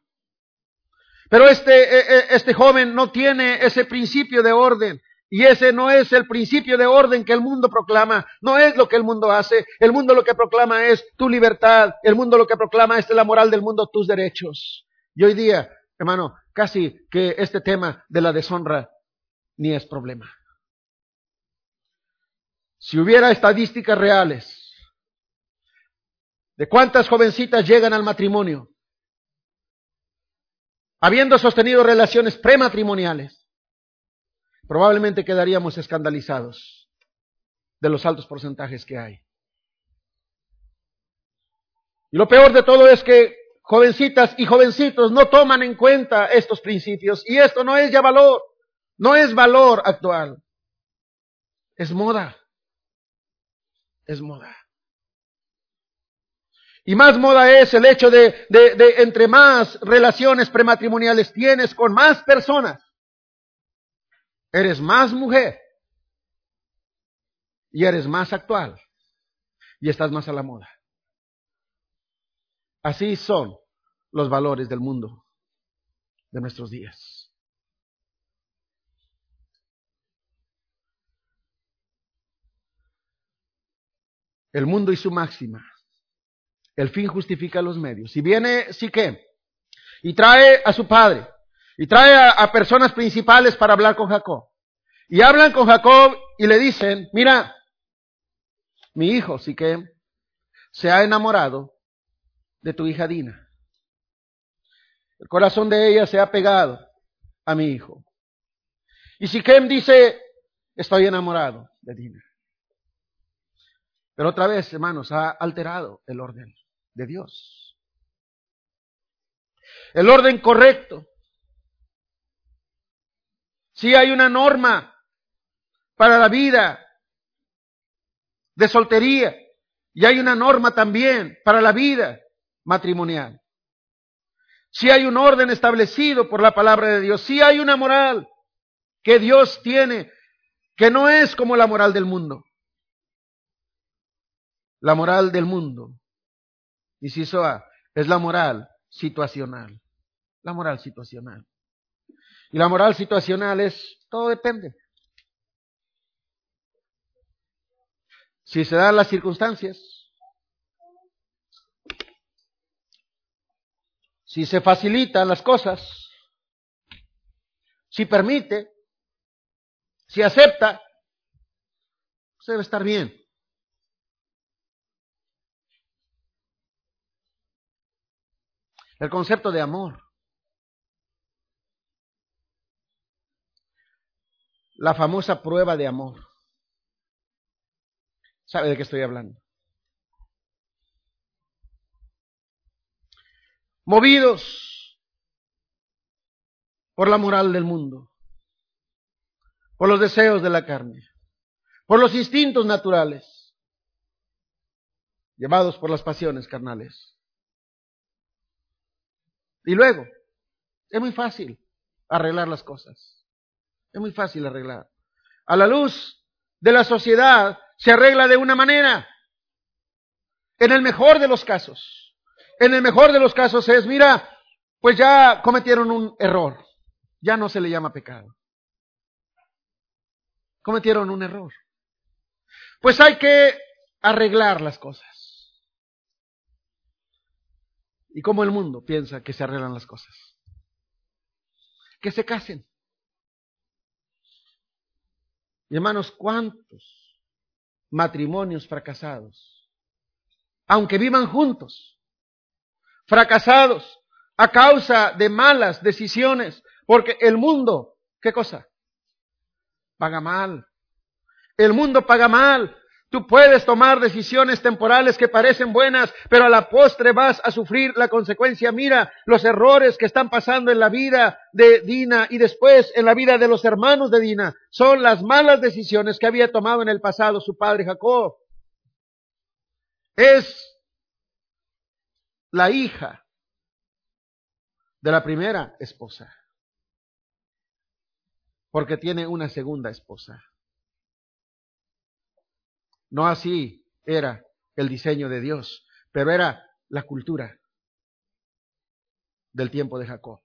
Pero este, e, e, este joven no tiene ese principio de orden. Y ese no es el principio de orden que el mundo proclama, no es lo que el mundo hace. El mundo lo que proclama es tu libertad, el mundo lo que proclama es la moral del mundo, tus derechos. Y hoy día, hermano, casi que este tema de la deshonra ni es problema. Si hubiera estadísticas reales de cuántas jovencitas llegan al matrimonio, habiendo sostenido relaciones prematrimoniales, probablemente quedaríamos escandalizados de los altos porcentajes que hay. Y lo peor de todo es que jovencitas y jovencitos no toman en cuenta estos principios y esto no es ya valor, no es valor actual, es moda, es moda. Y más moda es el hecho de, de, de entre más relaciones prematrimoniales tienes con más personas, eres más mujer y eres más actual y estás más a la moda. Así son los valores del mundo de nuestros días. El mundo y su máxima. El fin justifica los medios. Y viene Siquem y trae a su padre y trae a, personas principales para hablar con Jacob. Y hablan con Jacob y le dicen, mira, mi hijo sí que se ha enamorado de tu hija Dina. El corazón de ella se ha pegado a mi hijo. Y Siquem dice, estoy enamorado de Dina. Pero otra vez, hermanos, ha alterado el orden de Dios. El orden correcto si hay una norma para la vida de soltería y hay una norma también para la vida matrimonial. Si hay un orden establecido por la palabra de Dios, si hay una moral que Dios tiene que no es como la moral del mundo. La moral del mundo, y si eso es la moral situacional. La moral situacional. Y la moral situacional es, todo depende. Si se dan las circunstancias, si se facilitan las cosas, si permite, si acepta, pues debe estar bien. El concepto de amor. la famosa prueba de amor. ¿Sabe de qué estoy hablando? Movidos por la moral del mundo, por los deseos de la carne, por los instintos naturales, llevados por las pasiones carnales. Y luego, es muy fácil arreglar las cosas. Es muy fácil arreglar. A la luz de la sociedad se arregla de una manera. En el mejor de los casos. En el mejor de los casos es, mira, pues ya cometieron un error. Ya no se le llama pecado. Cometieron un error. Pues hay que arreglar las cosas. ¿Y cómo el mundo piensa que se arreglan las cosas? Que se casen. Hermanos, ¿cuántos matrimonios fracasados, aunque vivan juntos, fracasados a causa de malas decisiones, porque el mundo, ¿qué cosa? Paga mal. El mundo paga mal. Tú puedes tomar decisiones temporales que parecen buenas, pero a la postre vas a sufrir la consecuencia. Mira los errores que están pasando en la vida de Dina y después en la vida de los hermanos de Dina. Son las malas decisiones que había tomado en el pasado su padre Jacob. Es la hija de la primera esposa, porque tiene una segunda esposa. No así era el diseño de Dios, pero era la cultura del tiempo de Jacob.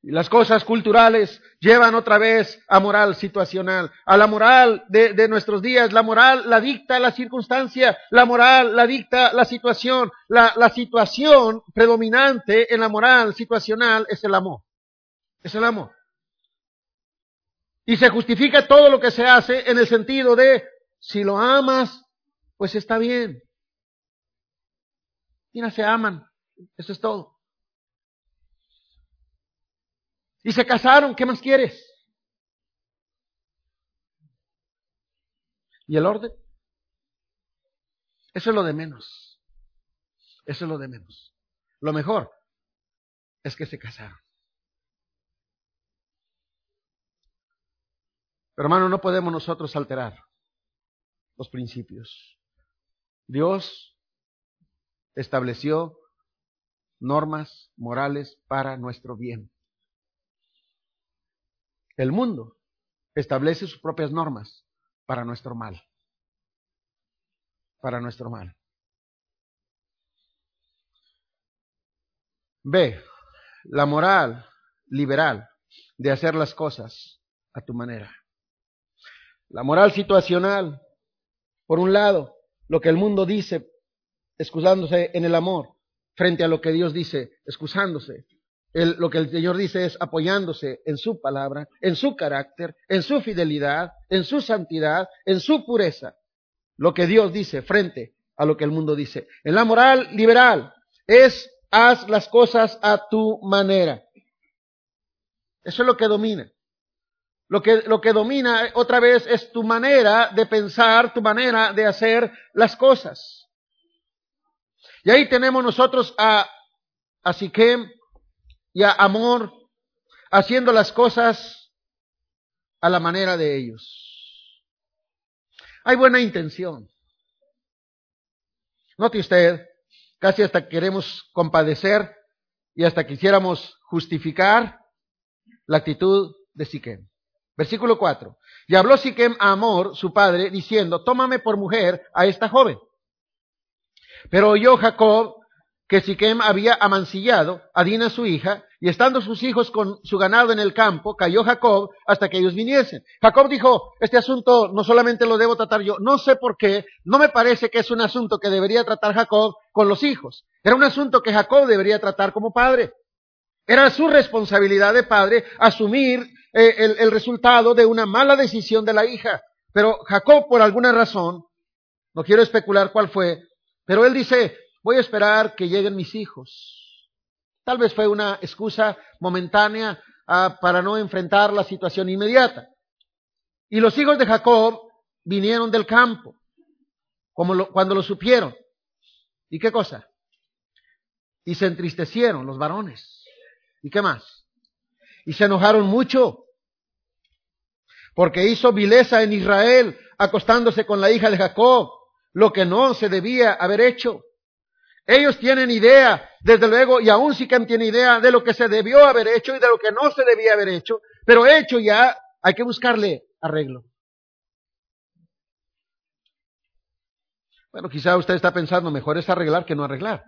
Y las cosas culturales llevan otra vez a moral situacional, a la moral de, de, nuestros días. La moral la dicta la circunstancia, la moral la dicta la situación. La, la situación predominante en la moral situacional es el amor. Es el amor. Y se justifica todo lo que se hace en el sentido de, si lo amas, pues está bien. Mira, se aman. Eso es todo. Y se casaron, ¿qué más quieres? ¿Y el orden? Eso es lo de menos. Eso es lo de menos. Lo mejor es que se casaron. Pero hermano, no podemos nosotros alterar los principios. Dios estableció normas morales para nuestro bien. El mundo establece sus propias normas para nuestro mal. Para nuestro mal. B. La moral liberal de hacer las cosas a tu manera. La moral situacional, por un lado, lo que el mundo dice, excusándose en el amor, frente a lo que Dios dice, excusándose. lo que el Señor dice es apoyándose en su palabra, en su carácter, en su fidelidad, en su santidad, en su pureza. Lo que Dios dice frente a lo que el mundo dice. En la moral liberal es haz las cosas a tu manera. Eso es lo que domina. Lo que, lo que domina otra vez es tu manera de pensar, tu manera de hacer las cosas. Y ahí tenemos nosotros a, a Siquem y a Amor haciendo las cosas a la manera de ellos. Hay buena intención. Note usted, casi hasta queremos compadecer y hasta quisiéramos justificar la actitud de Siquem. Versículo 4. Y habló Siquem a Amor, su padre, diciendo, tómame por mujer a esta joven. Pero oyó Jacob que Siquem había amancillado a Dina su hija, y estando sus hijos con su ganado en el campo, cayó Jacob hasta que ellos viniesen. Jacob dijo, este asunto no solamente lo debo tratar yo, no sé por qué, no me parece que es un asunto que debería tratar Jacob con los hijos. Era un asunto que Jacob debería tratar como padre. Era su responsabilidad de padre asumir eh, el, resultado de una mala decisión de la hija. Pero Jacob, por alguna razón, no quiero especular cuál fue, pero él dice, voy a esperar que lleguen mis hijos. Tal vez fue una excusa momentánea ah, para no enfrentar la situación inmediata. Y los hijos de Jacob vinieron del campo, como cuando lo supieron. ¿Y qué cosa? Y se entristecieron los varones. ¿Y qué más? Y se enojaron mucho porque hizo vileza en Israel acostándose con la hija de Jacob, lo que no se debía haber hecho. Ellos tienen idea, desde luego, y aún Siquem tiene idea de lo que se debió haber hecho y de lo que no se debía haber hecho, pero hecho ya hay que buscarle arreglo. Bueno, quizá usted está pensando, mejor es arreglar que no arreglar.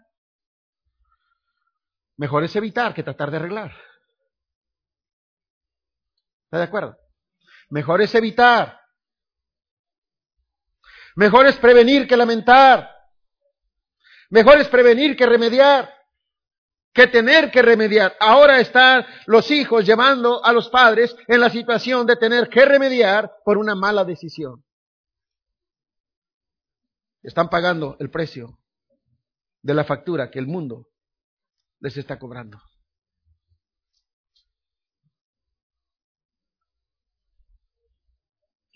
Mejor es evitar que tratar de arreglar. ¿Está de acuerdo? Mejor es evitar. Mejor es prevenir que lamentar. Mejor es prevenir que remediar. Que tener que remediar. Ahora están los hijos llevando a los padres en la situación de tener que remediar por una mala decisión. Están pagando el precio de la factura que el mundo les está cobrando.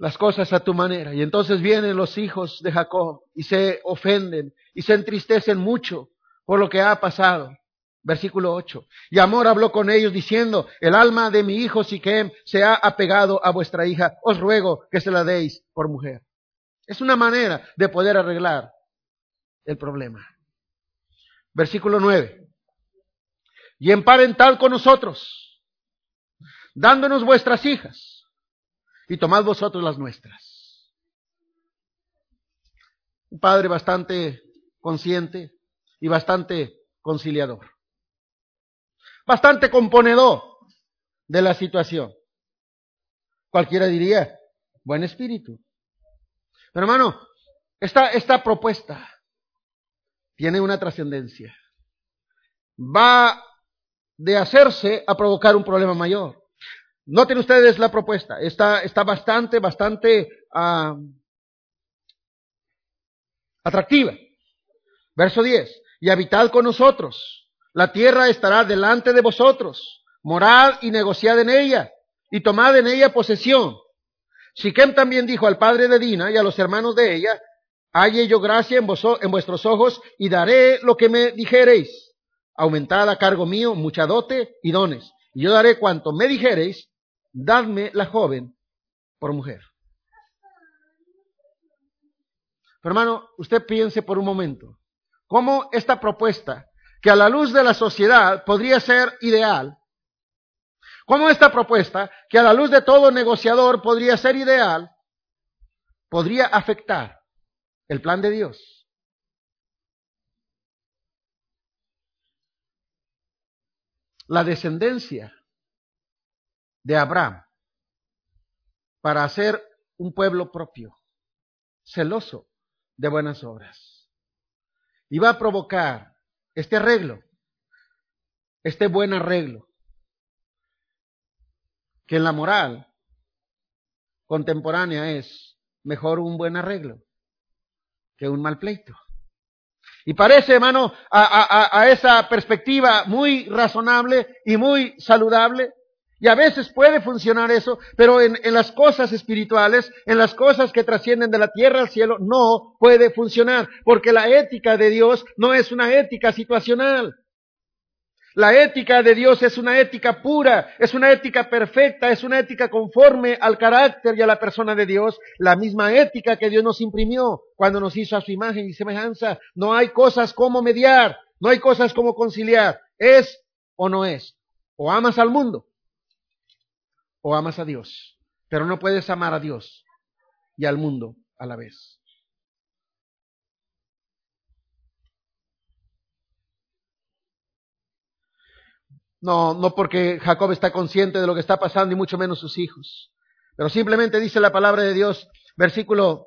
Las cosas a tu manera. Y entonces vienen los hijos de Jacob y se ofenden y se entristecen mucho por lo que ha pasado. Versículo 8. Y Amor habló con ellos diciendo, el alma de mi hijo Siquem se ha apegado a vuestra hija, os ruego que se la deis por mujer. Es una manera de poder arreglar el problema. Versículo 9. Y emparental con nosotros, dándonos vuestras hijas y tomad vosotros las nuestras. Un padre bastante consciente y bastante conciliador. Bastante componedor de la situación. Cualquiera diría, buen espíritu. Pero hermano, esta, esta propuesta tiene una trascendencia. Va de hacerse a provocar un problema mayor. Noten ustedes la propuesta. Está, está bastante, bastante uh, atractiva. Verso 10. Y habitad con nosotros. La tierra estará delante de vosotros. Morad y negociad en ella. Y tomad en ella posesión. Siquem también dijo al padre de Dina y a los hermanos de ella, halle yo gracia en, en vuestros ojos y daré lo que me dijereis. Aumentad a cargo mío mucha dote y dones. Y yo daré cuanto me dijereis dadme la joven por mujer. Pero hermano, usted piense por un momento, ¿cómo esta propuesta, que a la luz de la sociedad podría ser ideal, cómo esta propuesta, que a la luz de todo negociador podría ser ideal, podría afectar el plan de Dios? La descendencia de Abraham para hacer un pueblo propio, celoso de buenas obras. Y va a provocar este arreglo, este buen arreglo, que en la moral contemporánea es mejor un buen arreglo que un mal pleito. Y parece, hermano, a, a, esa perspectiva muy razonable y muy saludable y a veces puede funcionar eso, pero en, las cosas espirituales, en las cosas que trascienden de la tierra al cielo, no puede funcionar, porque la ética de Dios no es una ética situacional. La ética de Dios es una ética pura, es una ética perfecta, es una ética conforme al carácter y a la persona de Dios, la misma ética que Dios nos imprimió cuando nos hizo a su imagen y semejanza. No hay cosas como mediar, no hay cosas como conciliar, es o no es. O amas al mundo o amas a Dios, pero no puedes amar a Dios y al mundo a la vez. No, no porque Jacob está consciente de lo que está pasando y mucho menos sus hijos. Pero simplemente dice la palabra de Dios, versículo,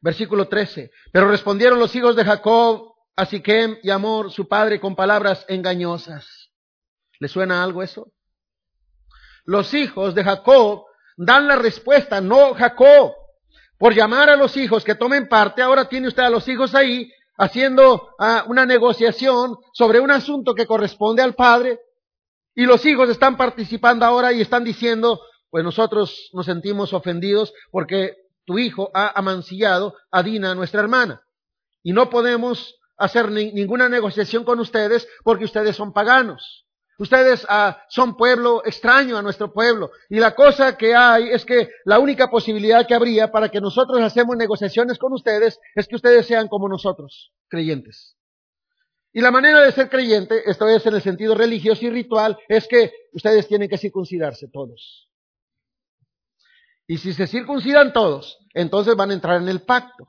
versículo 13. Pero respondieron los hijos de Jacob a Siquem y Amor, su padre, con palabras engañosas. ¿Le suena algo eso? Los hijos de Jacob dan la respuesta, no Jacob. Por llamar a los hijos que tomen parte, ahora tiene usted a los hijos ahí haciendo ah, una negociación sobre un asunto que corresponde al padre. Y los hijos están participando ahora y están diciendo, pues nosotros nos sentimos ofendidos porque tu hijo ha amancillado a Dina, nuestra hermana. Y no podemos hacer ninguna negociación con ustedes porque ustedes son paganos. Ustedes ah, son pueblo extraño a nuestro pueblo. Y la cosa que hay es que la única posibilidad que habría para que nosotros hacemos negociaciones con ustedes es que ustedes sean como nosotros, creyentes. Y la manera de ser creyente, esto es en el sentido religioso y ritual, es que ustedes tienen que circuncidarse todos. Y si se circuncidan todos, entonces van a entrar en el pacto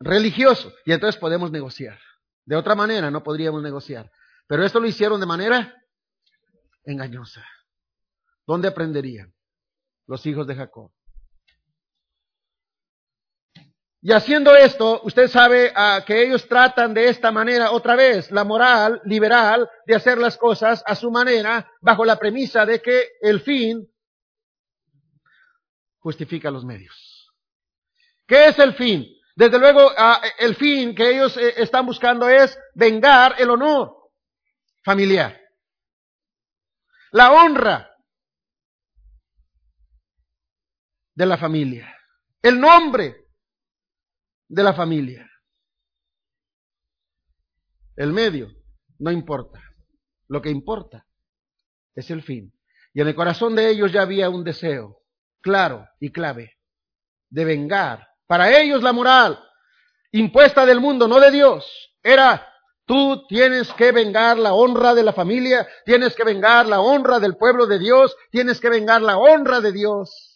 religioso y entonces podemos negociar. De otra manera no podríamos negociar. Pero esto lo hicieron de manera engañosa. ¿Dónde aprenderían los hijos de Jacob? Y haciendo esto, usted sabe ah, que ellos tratan de esta manera, otra vez, la moral liberal de hacer las cosas a su manera, bajo la premisa de que el fin justifica los medios. ¿Qué es el fin? Desde luego, ah, el fin que ellos eh, están buscando es vengar el honor familiar. La honra de la familia. El nombre de la familia. El medio no importa. Lo que importa es el fin. Y en el corazón de ellos ya había un deseo claro y clave de vengar. Para ellos la moral impuesta del mundo, no de Dios, era Tú tienes que vengar la honra de la familia, tienes que vengar la honra del pueblo de Dios, tienes que vengar la honra de Dios.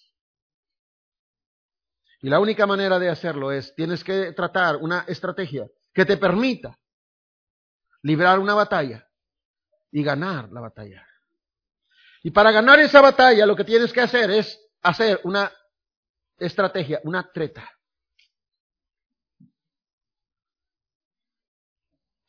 Y la única manera de hacerlo es, tienes que tratar una estrategia que te permita librar una batalla y ganar la batalla. Y para ganar esa batalla lo que tienes que hacer es hacer una estrategia, una treta.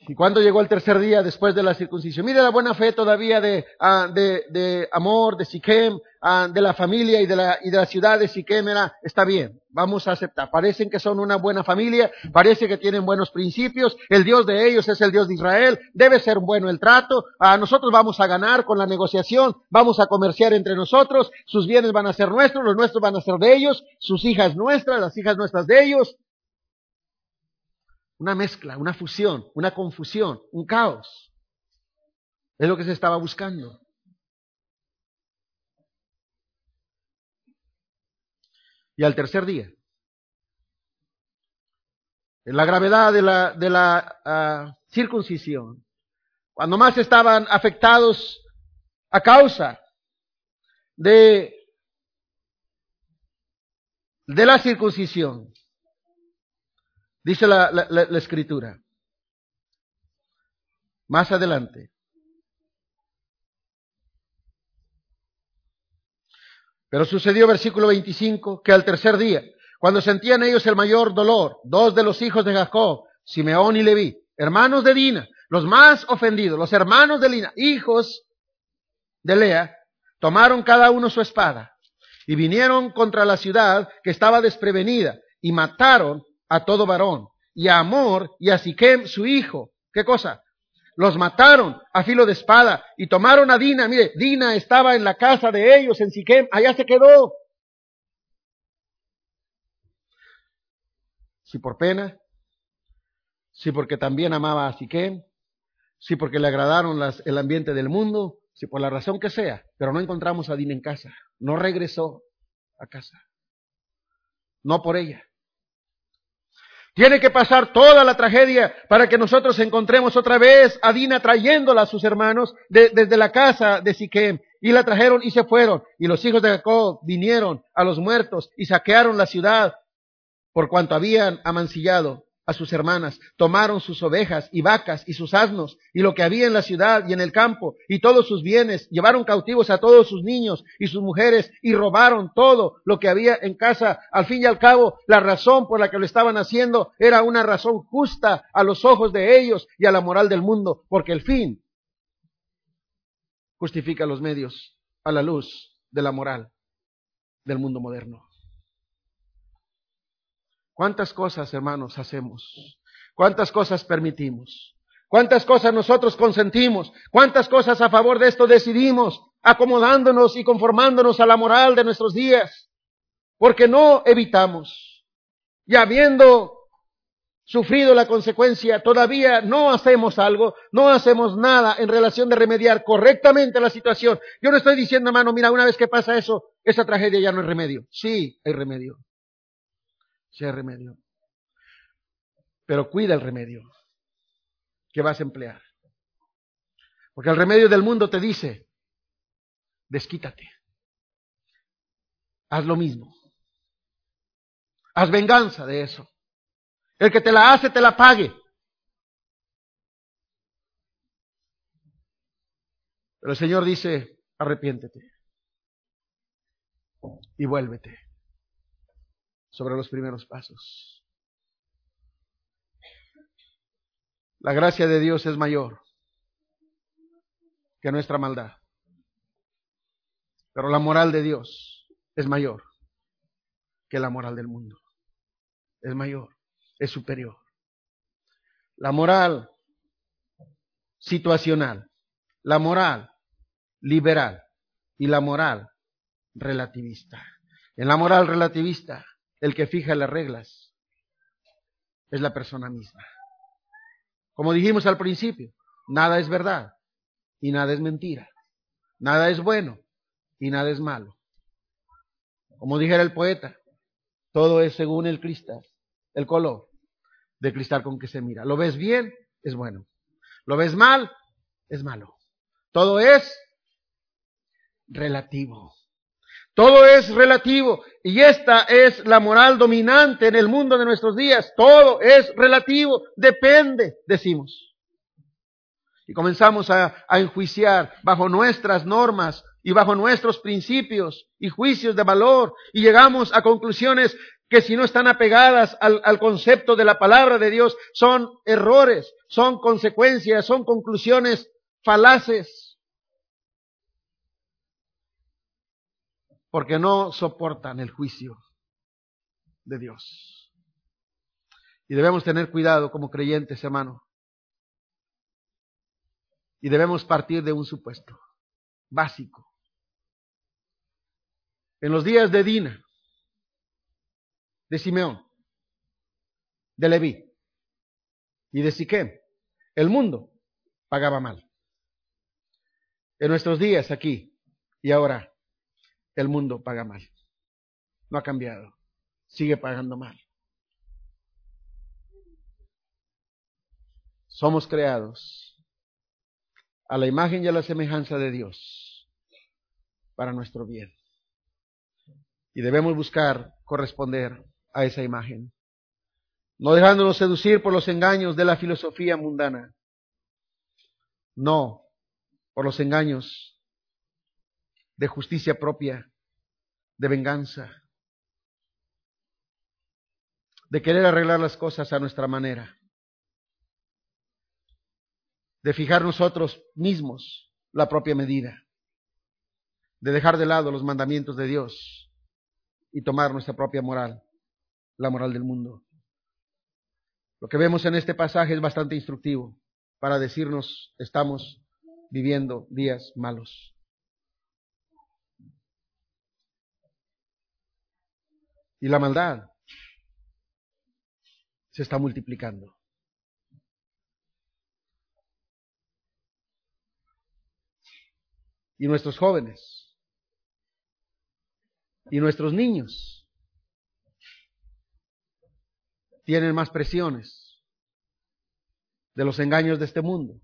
Y cuando llegó el tercer día después de la circuncisión, mire la buena fe todavía de, ah, de, de amor, de Siquem, ah, de la familia y de la, y de la ciudad de Siquem, era, está bien, vamos a aceptar. Parecen que son una buena familia, parece que tienen buenos principios, el Dios de ellos es el Dios de Israel, debe ser bueno el trato, a nosotros vamos a ganar con la negociación, vamos a comerciar entre nosotros, sus bienes van a ser nuestros, los nuestros van a ser de ellos, sus hijas nuestras, las hijas nuestras de ellos, una mezcla, una fusión, una confusión, un caos. Es lo que se estaba buscando. Y al tercer día, en la gravedad de la, de la ah, circuncisión, cuando más estaban afectados a causa de, de la circuncisión, Dice la, escritura. Más adelante. Pero sucedió, versículo 25, que al tercer día, cuando sentían ellos el mayor dolor, dos de los hijos de Jacob, Simeón y Leví, hermanos de Dina, los más ofendidos, los hermanos de Lina, hijos de Lea, tomaron cada uno su espada y vinieron contra la ciudad que estaba desprevenida y mataron a todo varón, y a Amor y a Siquem su hijo. ¿Qué cosa? Los mataron a filo de espada y tomaron a Dina. Mire, Dina estaba en la casa de ellos en Siquem, allá se quedó. Si por pena, si porque también amaba a Siquem, si porque le agradaron las, el ambiente del mundo, si por la razón que sea, pero no encontramos a Dina en casa, no regresó a casa. No por ella. Tiene que pasar toda la tragedia para que nosotros encontremos otra vez a Dina trayéndola a sus hermanos desde la casa de Siquem. Y la trajeron y se fueron. Y los hijos de Jacob vinieron a los muertos y saquearon la ciudad por cuanto habían amancillado a sus hermanas, tomaron sus ovejas y vacas y sus asnos y lo que había en la ciudad y en el campo y todos sus bienes, llevaron cautivos a todos sus niños y sus mujeres y robaron todo lo que había en casa. Al fin y al cabo, la razón por la que lo estaban haciendo era una razón justa a los ojos de ellos y a la moral del mundo, porque el fin justifica los medios a la luz de la moral del mundo moderno. ¿Cuántas cosas, hermanos, hacemos? ¿Cuántas cosas permitimos? ¿Cuántas cosas nosotros consentimos? ¿Cuántas cosas a favor de esto decidimos? Acomodándonos y conformándonos a la moral de nuestros días. Porque no evitamos. Y habiendo sufrido la consecuencia, todavía no hacemos algo, no hacemos nada en relación de remediar correctamente la situación. Yo no estoy diciendo, hermano, mira, una vez que pasa eso, esa tragedia ya no es remedio. Sí, hay remedio. Sí hay remedio. Pero cuida el remedio que vas a emplear. Porque el remedio del mundo te dice, desquítate. Haz lo mismo. Haz venganza de eso. El que te la hace, te la pague. Pero el Señor dice, arrepiéntete y vuélvete sobre los primeros pasos. La gracia de Dios es mayor que nuestra maldad, pero la moral de Dios es mayor que la moral del mundo. Es mayor es superior. La moral situacional, la moral liberal y la moral relativista. En la moral relativista, el que fija las reglas es la persona misma. Como dijimos al principio, nada es verdad y nada es mentira. Nada es bueno y nada es malo. Como dijera el poeta, todo es según el cristal, el color de cristal con que se mira. ¿Lo ves bien? Es bueno. ¿Lo ves mal? Es malo. Todo es relativo. Todo es relativo. Y esta es la moral dominante en el mundo de nuestros días. Todo es relativo. Depende, decimos. Y comenzamos a, a enjuiciar bajo nuestras normas y bajo nuestros principios y juicios de valor y llegamos a conclusiones que si no están apegadas al, al, concepto de la palabra de Dios son errores, son consecuencias, son conclusiones falaces. Porque no soportan el juicio de Dios. Y debemos tener cuidado como creyentes, hermano. Y debemos partir de un supuesto básico. En los días de Dina, de Simeón, de Leví y de Siquem, el mundo pagaba mal. En nuestros días aquí y ahora, el mundo paga mal. No ha cambiado, sigue pagando mal. Somos creados a la imagen y a la semejanza de Dios para nuestro bien. Y debemos buscar corresponder a esa imagen, no dejándonos seducir por los engaños de la filosofía mundana, no por los engaños de justicia propia, de venganza, de querer arreglar las cosas a nuestra manera, de fijar nosotros mismos la propia medida, de dejar de lado los mandamientos de Dios y tomar nuestra propia moral, la moral del mundo. Lo que vemos en este pasaje es bastante instructivo para decirnos estamos viviendo días malos. Y la maldad se está multiplicando. Y nuestros jóvenes y nuestros niños tienen más presiones de los engaños de este mundo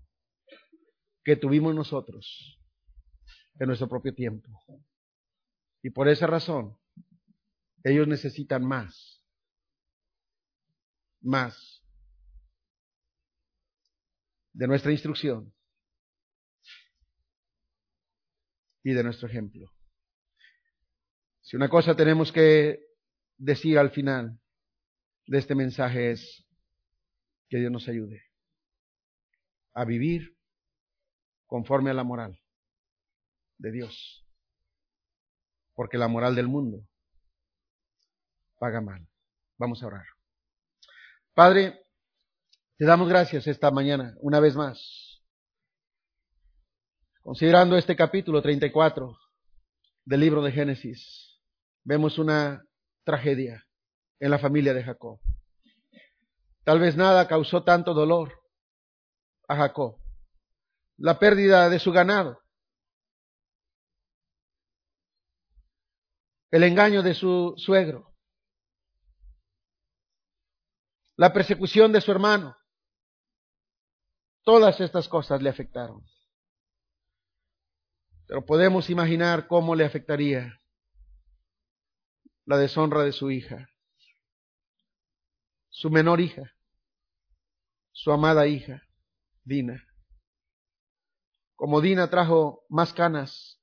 que tuvimos nosotros en nuestro propio tiempo. Y por esa razón, ellos necesitan más, más de nuestra instrucción y de nuestro ejemplo. Si una cosa tenemos que decir al final de este mensaje es que Dios nos ayude a vivir conforme a la moral de Dios. Porque la moral del mundo paga mal. Vamos a orar. Padre, te damos gracias esta mañana, una vez más. Considerando este capítulo 34 del libro de Génesis vemos una tragedia en la familia de Jacob. Tal vez nada causó tanto dolor a Jacob. La pérdida de su ganado. El engaño de su suegro. La persecución de su hermano. Todas estas cosas le afectaron. Pero podemos imaginar cómo le afectaría la deshonra de su hija, su menor hija, su amada hija, Dina. Como Dina trajo más canas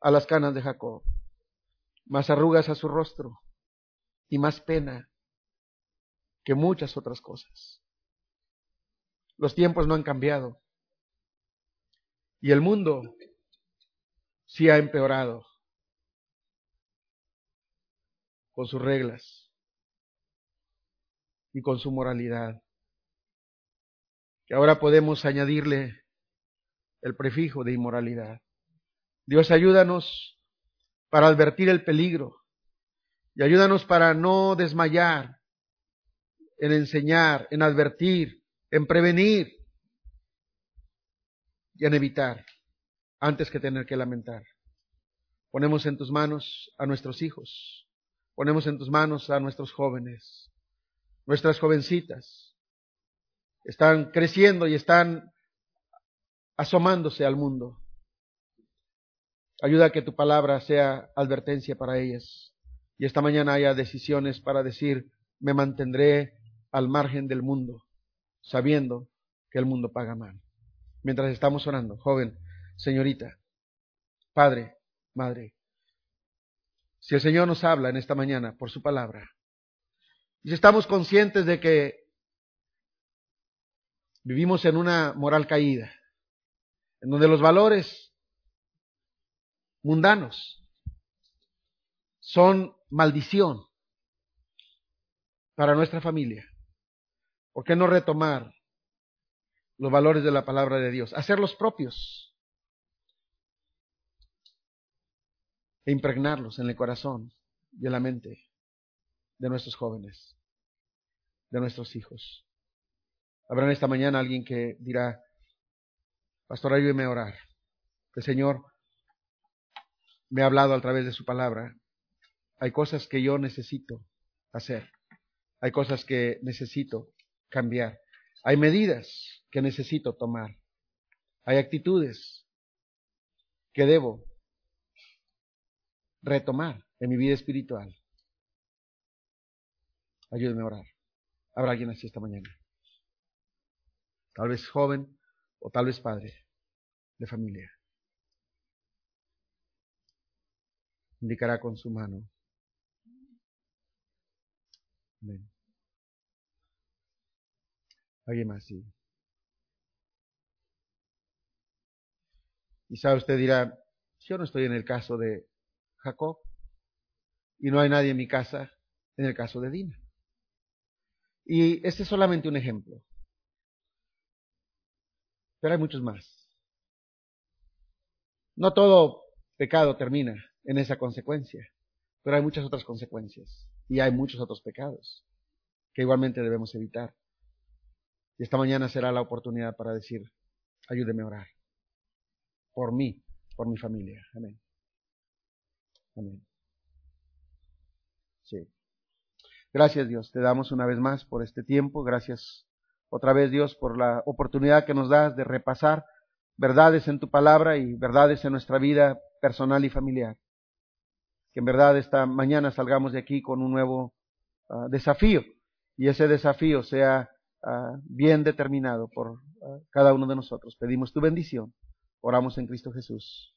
a las canas de Jacob, más arrugas a su rostro y más pena que muchas otras cosas. Los tiempos no han cambiado y el mundo sí ha empeorado con sus reglas y con su moralidad. Que ahora podemos añadirle el prefijo de inmoralidad. Dios ayúdanos para advertir el peligro y ayúdanos para no desmayar en enseñar, en advertir, en prevenir y en evitar antes que tener que lamentar. Ponemos en tus manos a nuestros hijos, ponemos en tus manos a nuestros jóvenes, nuestras jovencitas. Están creciendo y están asomándose al mundo. Ayuda a que tu palabra sea advertencia para ellas. Y esta mañana haya decisiones para decir, me mantendré al margen del mundo, sabiendo que el mundo paga mal. Mientras estamos orando, joven, señorita, padre, madre, si el Señor nos habla en esta mañana por su palabra, y si estamos conscientes de que vivimos en una moral caída, en donde los valores mundanos son maldición para nuestra familia, ¿por qué no retomar los valores de la palabra de Dios? Hacerlos propios e impregnarlos en el corazón y en la mente de nuestros jóvenes, de nuestros hijos. Habrá en esta mañana alguien que dirá, Pastor, ayúdeme a orar. El Señor me ha hablado a través de su palabra. Hay cosas que yo necesito hacer. Hay cosas que necesito cambiar. Hay medidas que necesito tomar. Hay actitudes que debo retomar en mi vida espiritual. Ayúdeme a orar. Habrá alguien así esta mañana. Tal vez joven o tal vez padre de familia. Indicará con su mano. Amén. Alguien más, sí. sabe usted dirá, yo no estoy en el caso de Jacob. Y no hay nadie en mi casa en el caso de Dina. Y este es solamente un ejemplo. Pero hay muchos más. No todo pecado termina en esa consecuencia, pero hay muchas otras consecuencias y hay muchos otros pecados que igualmente debemos evitar. Y esta mañana será la oportunidad para decir, ayúdeme a orar por mí, por mi familia. Amén. Amén. Sí. Gracias Dios, te damos una vez más por este tiempo. Gracias otra vez Dios por la oportunidad que nos das de repasar verdades en tu palabra y verdades en nuestra vida personal y familiar. Que en verdad esta mañana salgamos de aquí con un nuevo ah, desafío y ese desafío sea ah, bien determinado por ah, cada uno de nosotros. Pedimos tu bendición. Oramos en Cristo Jesús.